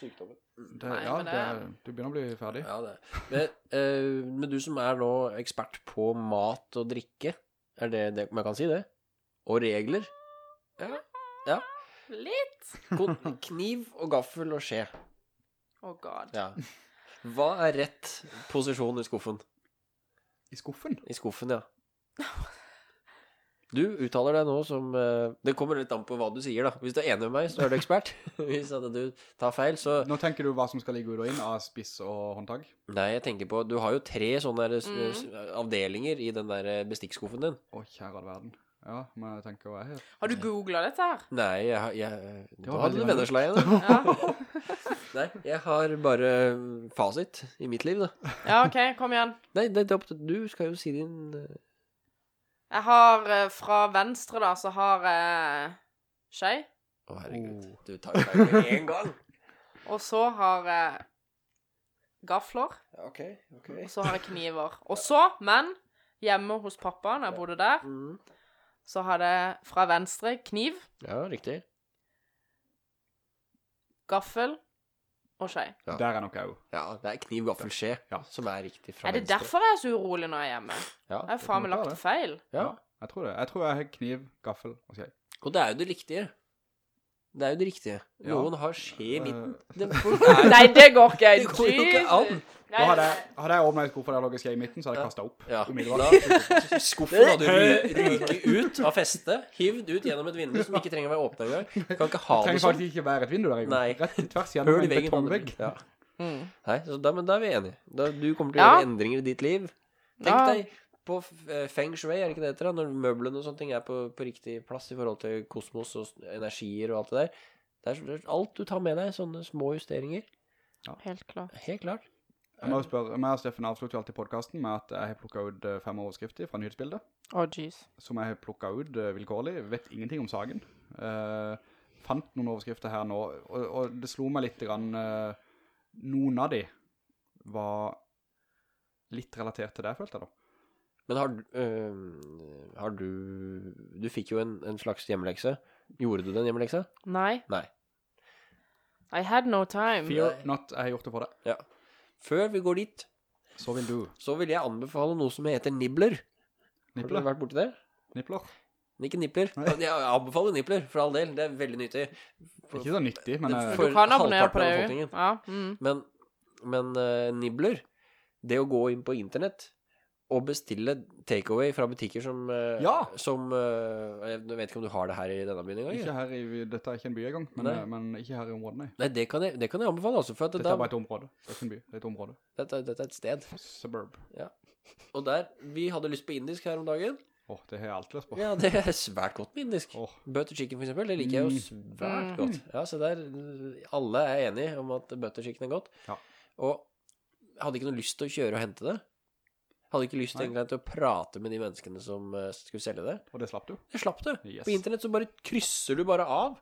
Sykdommen. Det, Nei, ja, men det, det- du begynner å bli ferdig. Ja, det. Men, uh, men du som er nå ekspert på mat og drikke, er det det man kan si det? Og regler? Ja. litt Kniv og gaffel og skje. Oh god. Ja. Hva er rett posisjon i skuffen? I skuffen? I skuffen, ja. Du uttaler deg nå som eh, Det kommer litt an på hva du sier, da. Hvis du er enig med meg, så er du ekspert. Hvis at du tar feil, så Nå tenker du hva som skal ligge ut og inn av spiss og håndtag. Nei, jeg tenker på Du har jo tre sånne der, s- s- avdelinger i den der eh, bestikkskuffen din. Å, kjære all verden. Ja, men jeg tenker hva jeg helt... Har du googla dette her? Nei, jeg, har- jeg, Da var hadde du veldig vennesleie, da. Ja. Nei, jeg har bare fasit i mitt liv, da. ja, OK, kom igjen. Nei, det er opp til Du skal jo si din uh... Jeg har uh, fra venstre, da, så har jeg skei. Å, herregud. Du tar jo feil med en gang. Og så har jeg gafler. OK. ok. Og så har jeg kniver. Og så, men hjemme hos pappa, når jeg bodde der, Mm. så hadde jeg fra venstre kniv, Ja, riktig. gaffel og skje. Ja. Der er nok òg. Ja, det er kniv, gaffel, skje Ja. som er riktig fra Er det venstre. derfor jeg er så urolig når jeg er hjemme? Ja. Jeg har faen meg lagt det feil. ja. Jeg tror det. Jeg tror jeg har kniv, gaffel og skje. Og det er jo det riktige. Det er jo det riktige. Ja. Noen har skje i midten. Eh, Det, Nei, det går ikke. det går jo ikke an. Nei, hadde jeg, hadde jeg åpnet en skuff og der lå skje i midten, så hadde jeg kastet opp. Ja. Umiddelbart. Skuffen hadde du ryket ut av festet, hivd ut gjennom et vindu som ikke trenger å være åpnet engang. Kan ikke ha Det det trenger sånn. faktisk ikke være et vindu der engang. Rett tvers gjennom en betongvegg. Ja. Mm. Nei, så da, men da er vi enige. Da, du kommer til å Ja. gjøre endringer i ditt liv. Tenk Ja. deg på eh, feng shui, er det ikke det heter? Når møblene og sånne ting er på, på riktig plass i forhold til kosmos og energier og alt det der. Det er, det er alt du tar med deg, sånne små justeringer. Helt klart. Helt klart. Jeg må spørre, meg og Steffen avslutter jo alltid podcasten med at jeg har plukket ut eh, fem overskrifter fra nyhetsbildet, Å, jeez. som jeg har plukket ut eh, vilkårlig. Vet ingenting om saken. Uh, fant noen overskrifter her nå, og, og det slo meg litt grann, uh, noen av de var litt relatert til det, følte jeg da. Men har, du- øh, har du Du fikk jo en, en slags hjemmelekse. Gjorde du den hjemmeleksa? Nei. Nei. I had no time. Fear not, jeg har gjort det for deg. Ja. Før vi går dit, Så vil du. så vil jeg anbefale noe som heter Nibler. Har du vært borti det? Nibler? Ikke Ikke Nei. Jeg anbefaler nipler, for all del. Det er veldig nyttig. Ikke så nyttig, men eh, for- Du kan abonnere på det òg. Ja. Mm. Men, men uh, nibler, det å gå inn på internett og bestille takeaway fra butikker som eh, Ja! Som eh, Jeg vet ikke om du har det her i denne byen engang? ikke her i, dette er ikke en by engang, men, eh, men ikke her i området, nei. Nei, det kan, jeg, det kan jeg anbefale, altså. For at Dette da, er bare et område. Det er ikke en by, det er et område. dette, dette er et sted. Suburb. Og der Vi hadde lyst på indisk her om dagen. Åh, det har jeg alltid lyst på. Ja, det er svært godt med indisk. Oh. Butter chicken, for eksempel. Det liker jeg jo svært Mm. godt. Ja, så der Alle er enige om at butter chicken er godt. Ja. Og jeg hadde ikke noe lyst til å kjøre og hente det. Hadde ikke lyst egentlig til å prate med de menneskene som eh, skulle selge det. Og det slapp du. Det slapp du. Yes. På internett så bare krysser du bare av.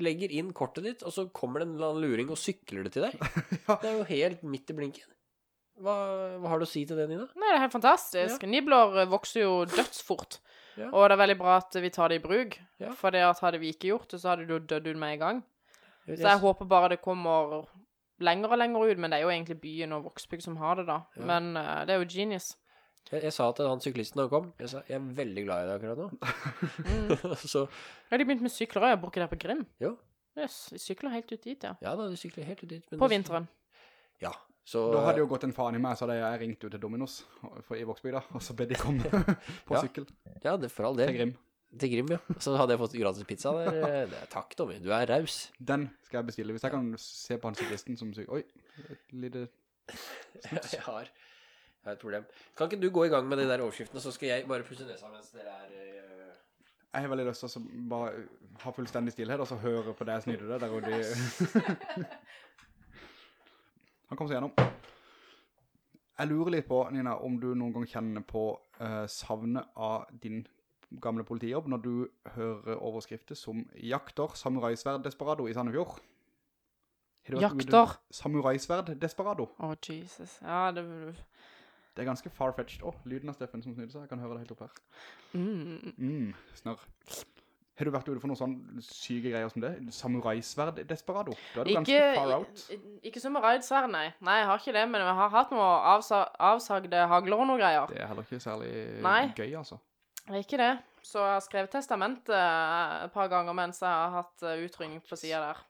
Legger inn kortet ditt, og så kommer det en eller annen luring og sykler det til deg. Ja. Det er jo helt midt i blinken. Hva, hva har du å si til det, Nina? Nei, det er helt fantastisk. Nibler eh, vokser jo dødsfort. Ja. Og det er veldig bra at vi tar det i bruk. Ja. For det at hadde vi ikke gjort det, så hadde du dødd ut med en gang. Så jeg håper bare det kommer lenger og lenger ut, men det er jo egentlig byen og Vågsbygd som har det, da. Ja. Men uh, det er jo genius. Jeg, jeg sa til han syklisten da han kom Jeg sa jeg er veldig glad i deg akkurat nå. så Ja, de begynte med sykler òg. Jeg bor ikke der på Grim. Jo. Yes, de sykler helt ut dit, ja. Ja da, de sykler helt ut dit. men På det- vinteren. Ja. Så Da hadde jo gått en faen i meg, så hadde jeg ringt ut til Dominos for, i Vågsbygda, og så ble de komme på Ja. sykkel Ja, det for all til del. Grim. Til Grim, ja. Så hadde jeg fått gratis pizza der. Det er, takk, Tommy. Du er raus. Den skal jeg bestille. Hvis jeg kan se på han syklisten som syk... Oi, et lite... Jeg har, har et problem. Kan ikke du gå i gang med de der overskriftene, så skal jeg bare pusse nesa mens dere er øh, Jeg har veldig lyst til å bare ha fullstendig stillhet, og så høre på deg snyde det, der og de... Han kom seg gjennom. Jeg lurer litt på, Nina, om du noen gang kjenner på uh, savnet av din gamle politijobb når du hører overskrifter som jakter samuraisverd desperado i Sandefjord. Jakter? Samuraisverd desperado. Å, Jesus. Ja, det Det er ganske far-fetched. Å, lyden av Steffen som snudde seg. Jeg kan høre det helt opp her. mm. Mm, snør. Har du vært ute for noen sånne syke greier som det? Samuraisverd desperado? Da er du ganske far out. ikke samurai-sverd, nei. Nei, jeg har ikke det, men jeg har hatt noe avsa avsagde hagler og noe greier. Det er heller ikke særlig Nei. gøy, altså. Ikke det. Så jeg har skrevet testament eh, et par ganger mens jeg har hatt uh, utrykning på siden der.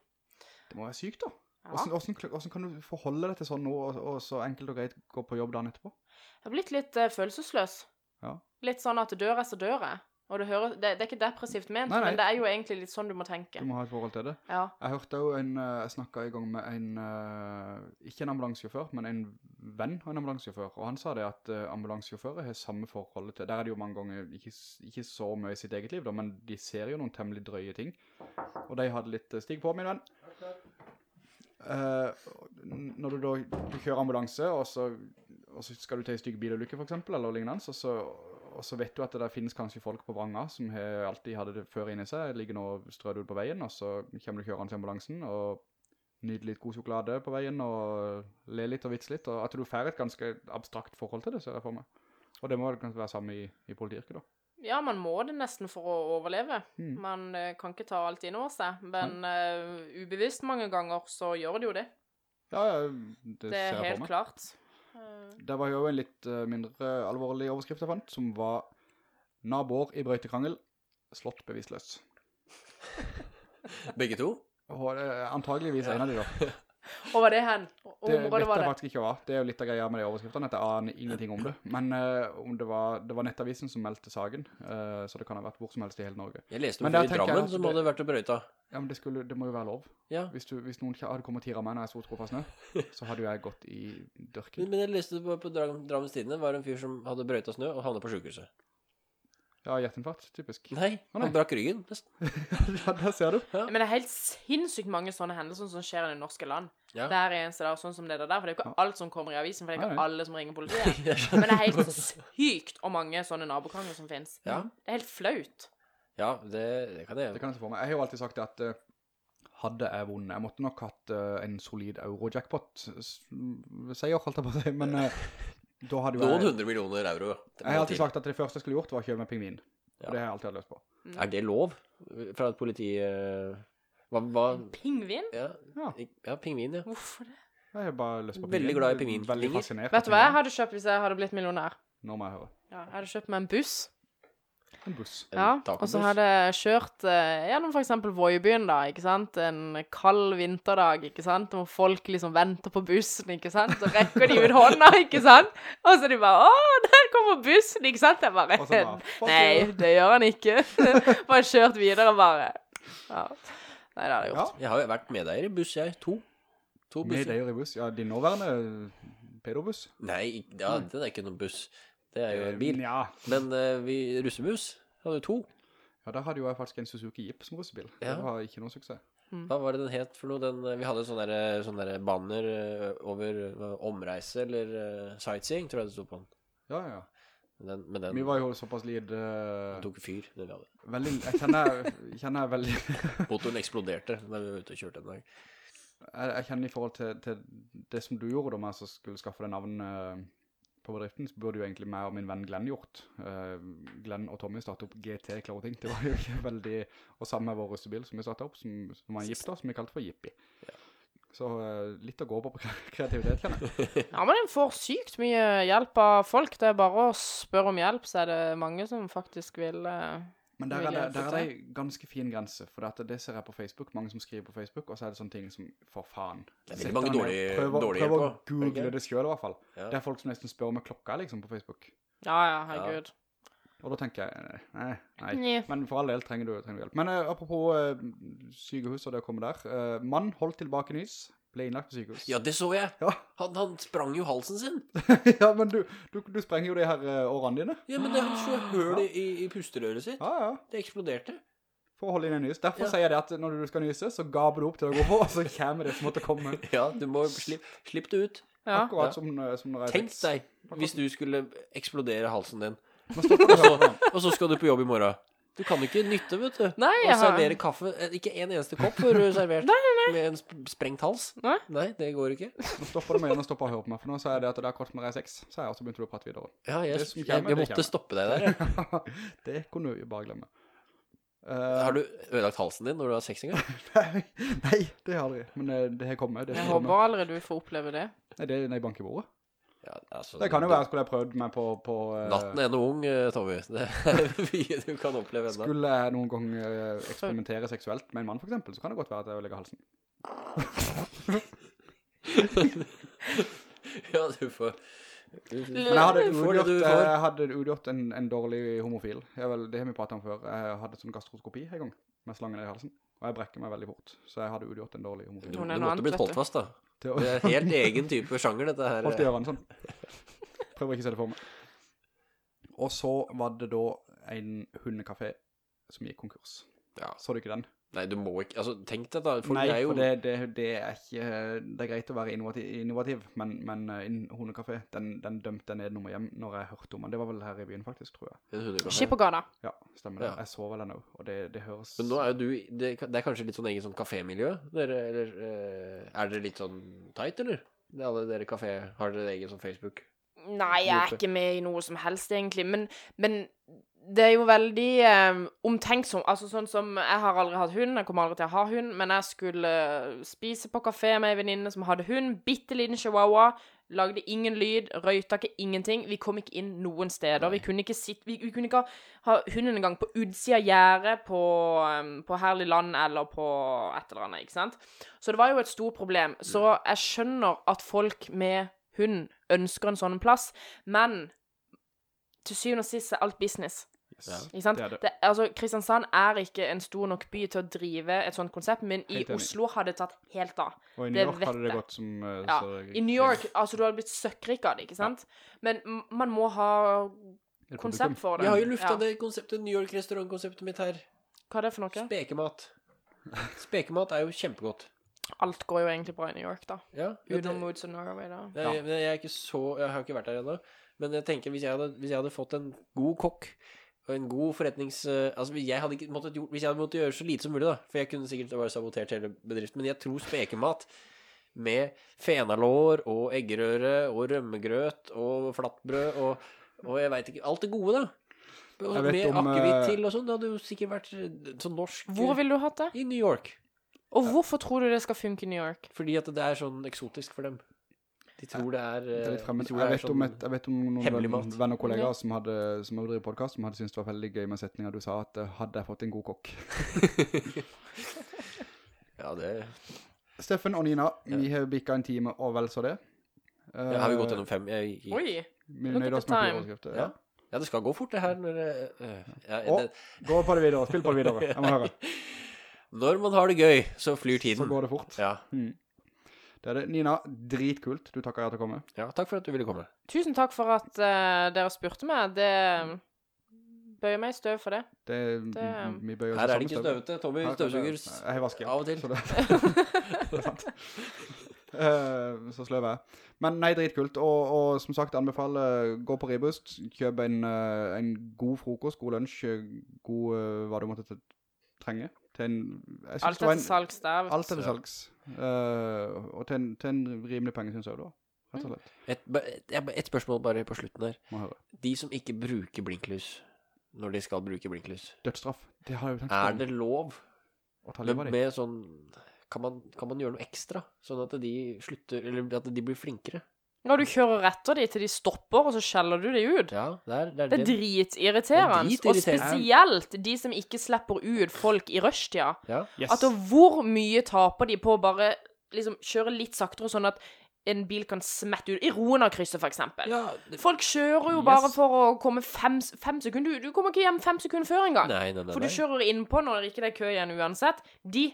Det må være sykt, da. Ja. Hvordan, hvordan, hvordan kan du forholde deg til sånn nå, og, og så enkelt og greit gå på jobb dagen etterpå? Jeg har blitt litt eh, følelsesløs. Ja. Litt sånn at dør er så dør er. Og det, hører, det, det er ikke depressivt ment, Nei, nei. men det er jo egentlig litt sånn du må tenke. Du må ha et forhold til det. Ja. Jeg hørte jo en, eh, jeg snakket i gang med en, eh, ikke en ambulansesjåfør, men en venn av en ambulansesjåfør, og han sa det at ambulansesjåfører har samme forhold til, der er det jo mange ganger ikke, s- ikke så mye i sitt eget liv da, men de ser jo noen temmelig drøye ting, og de hadde litt eh, stig på, min venn. Eh, n- når du da du kjører ambulanse, og så, og så skal du til en stygg bilulykke for eksempel, eller lignende, og så, og så vet du at det der finnes kanskje folk på vranga som he, alltid hadde det før inni seg, ligger nå strød ut på veien, og så kommer du kjørende til ambulansen, og nyter litt god sjokolade på veien, og le litt og vits litt, og at du får et ganske abstrakt forhold til det, ser jeg for meg. Og det må kanskje være samme i, i politiyrket da. ja, man må det nesten for å overleve. Mm. Man eh, kan ikke ta alt inn over seg, men uh, ubevisst mange ganger så gjør det jo det. Ja, ja, det, Det er ser jeg helt for meg. klart. Eh, Det var jo en litt eh, mindre alvorlig overskrift jeg fant, som var naboer i brøytekrangel, slått bevisløs. Begge to? Og er antageligvis en av de da. Og var det hen? Det vet var jeg det? faktisk ikke hva. Det er jo litt av greia med de overskriftene, at jeg aner ingenting om det. Men uh, om det var, det var Nettavisen som meldte saken, uh, så det kan ha vært hvor som helst i hele Norge. Jeg leste Men jo i Drammen, så må det- ha vært å brøyta. Ja, men det, skulle, det må jo være lov. Ja. Hvis, du, hvis noen hadde kommet og tiret meg når jeg så og på snø, så hadde jo jeg gått i dørken. Men, men jeg leste på, på Dram- Drammens det var en fyr som hadde brøyta snø og havnet på sykehuset. Ja, hjertinfarkt, typisk. Nei, han oh, brakk ryggen. nesten. ja, der ser du. Men det er helt sinnssykt mange sånne hendelser som skjer i det norske land. Ja. Hver eneste dag, sånn som det der. For det er jo ikke alt som kommer i avisen, for det er ikke nei. alle som ringer politiet. Men det er helt sykt og mange sånne nabokrangler som finnes. Ja. Det er helt flaut. Ja, det, det kan jeg Det kan jeg se for meg. Jeg har jo alltid sagt at uh, hadde jeg vunnet, jeg måtte nok hatt uh, en solid euro-jackpot-seier, holdt jeg på å si, men jo Noen jeg... hundre millioner euro. Jeg har alltid sagt at det første jeg skulle gjort var å kjøpe meg pingvin. Ja. Og det har jeg alltid hatt lyst på. Er det lov fra et politi... eh, Hva, hva Pingvin? ja, Ja. ja, pingvin, ja. Hvorfor det? Jeg har bare lyst på pingvin. Veldig glad i pingvin. Veldig fascinert. Vet du hva jeg hadde kjøpt hvis jeg hadde blitt millionær? Nå må jeg høre. Ja, jeg hadde kjøpt meg en buss. En buss. Ja, og så hadde jeg kjørt eh, gjennom eksempel Voibyen da, ikke sant? En kald vinterdag, ikke sant? Hvor folk liksom venter på bussen, ikke sant? Så rekker de ut hånda, ikke sant? Og så de bare, Å, der kommer bussen, ikke sant? Jeg bare, bare, nei, det gjør han ikke. bare kjørt videre bare. Ja. Nei, det har jeg Ja, gjort. Jeg har jo vært medeier i buss, jeg. To. To med busser. deg i buss. Ja, din nåværende pedobuss. Nei, ja, det er ikke noen buss. Det er jo en bil. Ja. Men uh, vi russebuss hadde jo to. Ja, der hadde jo jeg faktisk en Suzuki Jeep som russebil. Ja. Det var ikke noen suksess. Hva var det den het for noe? Den, eh, vi hadde sånne, der, sånne der banner eh, over omreise eller uh, sightseeing, tror jeg det stod på den. Ja, ja. Den, men den Vi var jo såpass lid... eh, tok fyr, det vi hadde. veldig... Jeg kjenner, kjenner veldig... Motoren eksploderte da vi var ute og kjørte en dag. jeg, jeg kjenner i forhold til, til det som du gjorde da med å skulle skaffe deg navn eh, på bedriften, så burde jo egentlig meg og min venn Glenn gjort. Eh, Glenn og Tommy startet opp GT klare ting, Det var jo ikke veldig... Og sammen med vår russebil som vi startet opp, som, som var en da, som vi kalte for Jippi. Så eh, litt å gå på på kreativitet, kjenner jeg. Ja, men en får sykt mye hjelp av folk. Det er bare å spørre om hjelp, så er det mange som faktisk vil... eh, Men der er, det, der er det en ganske fin grense, for det, det ser jeg på Facebook, mange som skriver på Facebook, og så er det sånne ting som, for faen. Det er veldig mange dårlige- prøv, å- prøv å på, google det selv i hvert fall. Ja. Det er folk som nesten spør om klokka liksom på Facebook. Ja, ja, herregud. Og da tenker jeg, nei, nei. Nei. Men for all del trenger du, trenger du hjelp. Men uh, apropos uh, sykehus og det å komme der. Uh, mann holdt tilbake nys, ble innlagt på sykehus. Ja, det så jeg. Ja. Han, han sprang jo halsen sin. ja, men du, du, du sprenger jo de her eh, årene dine. Ja, men det er så høl i, i, i pusterøret sitt. Ja, ja. Det eksploderte. For å holde inn en nys. Derfor Ja. sier jeg det at når du skal nyse, så gaber du opp til å gå på, og så kommer det som måtte komme. Ja, du må slippe slipp det ut. Ja. Akkurat Ja. som, eh, som når jeg Tenk deg hvis du skulle eksplodere halsen din. og, så. Og så skal du på jobb i morgen. Du kan ikke nytte, vet du. Nei, Og jeg har- servere kaffe. Eh, Ikke en eneste kopp får du servert med en sp sprengt hals. Nei. nei, det går ikke. Nå stopper det meg igjen og stopper å høre på meg, for nå sa jeg det at det er kort jeg er sex, sa jeg, og så begynte du å prate videre. Ja, jeg, Det som jeg, jeg måtte stoppe deg der. det kunne du jo bare glemme. Uh, Har du ødelagt halsen din når du har sex en gang? nei, nei, det har jeg aldri. Men eh, det har kommet. Det Jeg håper aldri du får oppleve det. Nei, det er nei, bank i bordet. Ja, altså, Det kan jo være, skulle jeg prøvd meg på, på uh, Natten er noe ung, eh, Tommy. Det er mye du kan oppleve enda. Skulle jeg noen gang eh, eksperimentere seksuelt med en mann for eksempel, så kan det godt være at jeg vil legge halsen. Ja, du får Men jeg hadde du utgjort, jeg hadde utgjort en, en dårlig homofil. Jeg vel, det har vi pratet om før. Jeg hadde sånn gastroskopi en gang, med slangen i halsen. Og jeg brekker meg veldig fort, så jeg hadde utgjort en dårlig homofil. Du, du måtte blitt holdt fast, da. Det er helt egen type sjanger, dette her. holdt i ørene sånn. Prøver ikke å se det for meg. Og så var det da en hundekafé som gikk konkurs. Ja. Så du ikke den? Nei, du må ikke Altså, tenk deg da. Folk Nei, er jo for det, det, det er ikke Det er greit å være innovativ, innovativ men, men en den, den dømte jeg ned nummer hjem når jeg hørte om den. Det var vel her i byen faktisk, tror jeg. Skippergata. Ja, stemmer det. Ja. Jeg så vel den også, og det, det høres... Men nå er jo du Det, det er kanskje litt sånn egen sånn kafémiljø? Dere, eller eh, er dere litt sånn tight, eller? Det er alle dere kafé Har dere egen sånn Facebook? Nei, jeg er ikke med i noe som helst, egentlig. Men, men det er jo veldig eh, omtenksom. Altså sånn som Jeg har aldri hatt hund, jeg kommer aldri til å ha hund, men jeg skulle eh, spise på kafé med ei venninne som hadde hund. Bitte liten chihuahua. Lagde ingen lyd, røyta ikke ingenting. Vi kom ikke inn noen steder. Vi kunne ikke sitte vi, vi kunne ikke ha, ha hunden engang på utsida av gjerdet på, um, på Herlig land eller på et eller annet, ikke sant? Så det var jo et stort problem. Så jeg skjønner at folk med hund ønsker en sånn plass, men til syvende og sist er alt business. Ja. Ikke sant? Det er det. Det, altså, Kristiansand er ikke en stor nok by til å drive et sånt konsept, men i Helt enig. Oslo har det tatt helt av. Og i det New York vet hadde det jeg. gått som... eh, Ja. så- I New York altså du hadde blitt søkkrik av det, ikke sant? Men m- man må ha Et konsept publikum. for det. Vi har jo lufta Ja. det konseptet, New York-restaurantkonseptet mitt her. Hva er det for noe? Spekemat. Spekemat er jo kjempegodt. Alt går jo egentlig bra i New York, da. Ja, Utenom det- Moods of Norway, da. Jeg, men jeg er ikke så Jeg har ikke vært der ennå. Men jeg tenker hvis jeg hadde, hvis jeg hadde fått en god kokk en god forretnings... eh, Altså, jeg hadde ikke måttet gjort, hvis jeg hadde måttet gjøre så lite som mulig, da For jeg kunne sikkert bare sabotert hele bedriften. Men jeg tror spekemat med fenalår og eggerøre og rømmegrøt og flatbrød og, og jeg veit ikke Alt det gode, da. Og med om, akevitt eh, til og sånn. Det hadde jo sikkert vært eh, sånn norsk Hvor ville du hatt det? I New York. Og hvorfor tror du det skal funke i New York? Fordi at det er sånn eksotisk for dem. De tror det er, Det er litt eh, fremmed. de Jeg er vet, om et, jeg vet om noen venner og kollegaer som hadde, som hadde drivet podcast, som hadde syntes det var veldig gøy med setninger du sa at eh, hadde jeg fått en god kokk. Ja, det Steffen og Nina, vi har bikket en time og vel så det. ja, Har vi gått gjennom fem? Jeg, jeg, Oi! Vi Look at the time. Ja. Ja. ja, det skal gå fort, det her. Når, eh, øh, ja, Og- det, Gå på det videre, spill på det videre. Jeg må høre. når man har det gøy, så flyr tiden. Så går det fort. Ja. Det er det. Nina, dritkult. Du takker ja til å komme. ja, takk for at du ville komme. Tusen takk for at uh, dere spurte meg. Det bøyer meg i støv for det. Det, Det- vi bøyer oss Her er det ikke støv. støvete. Tommy støvsuger av og til. Så det, det er sant. Uh, så sløv jeg. Men nei, dritkult. Og, og som sagt, anbefaler gå på Ribust. Kjøp en, eh, en god frokost, god lunsj, god eh, hva du måtte trenge. En, Alt etter er salgs der. Alt etter er salgs. Uh, og til en, til en rimelig penge, synes jeg da. Rett og slett. Et, et, et spørsmål bare på slutten der. De som ikke bruker blinklys når de skal bruke blinklys, Dødsstraff. Det har jeg jo tenkt på. er det lov Å ta livet av dem. med sånn kan man, kan man gjøre noe ekstra, sånn at de slutter Eller at de blir flinkere? Ja, du kjører etter de til de stopper, og så skjeller du de ut. Ja, det er det. Er Det er dritirriterende. Det er Og spesielt de som ikke slipper ut folk i rushtida. Ja. Yes. Altså, hvor mye taper de på å bare liksom kjøre litt saktere, sånn at en bil kan smette ut I Rona-krysset, eksempel. ja det, Folk kjører jo bare Yes. for å komme fem, fem sekunder. Du, du kommer ikke hjem fem sekunder før engang. nei, nei, nei. For du kjører innpå når det ikke er kø igjen uansett. De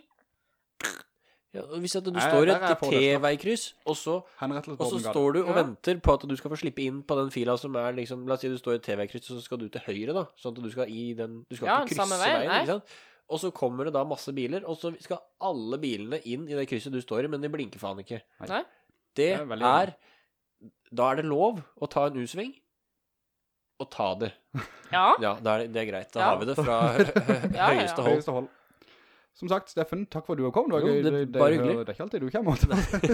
Ja, hvis at du Nei, står i et. T-veikryss, og så Og så står du og Ja. venter på at du skal få slippe inn på den fila som er liksom La oss si du står i et T-veikryss, og så skal du til høyre, da. Sånn at du skal i den Du skal Ja, ikke krysse veien, veien, ikke sant? Og så kommer det da masse biler, og så skal alle bilene inn i det krysset du står i, men de blinker faen ikke. Nei. Det Det er er Da er det lov å ta en U-sving, og ta det. Ja. Ja, da er det, det er greit. Da Ja. har vi det fra hø- Ja, ja. høyeste hold. Som sagt, Steffen, takk for at du har kommet. Det var Jo, det Det, det, bare det, hyggelig. det er ikke alltid du kommer.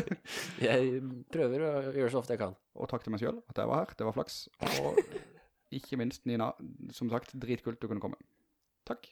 Jeg prøver å gjøre så ofte jeg kan. Og takk til meg selv at jeg var her. Det var flaks. Og ikke minst Nina, som sagt, dritkult du kunne komme. Takk.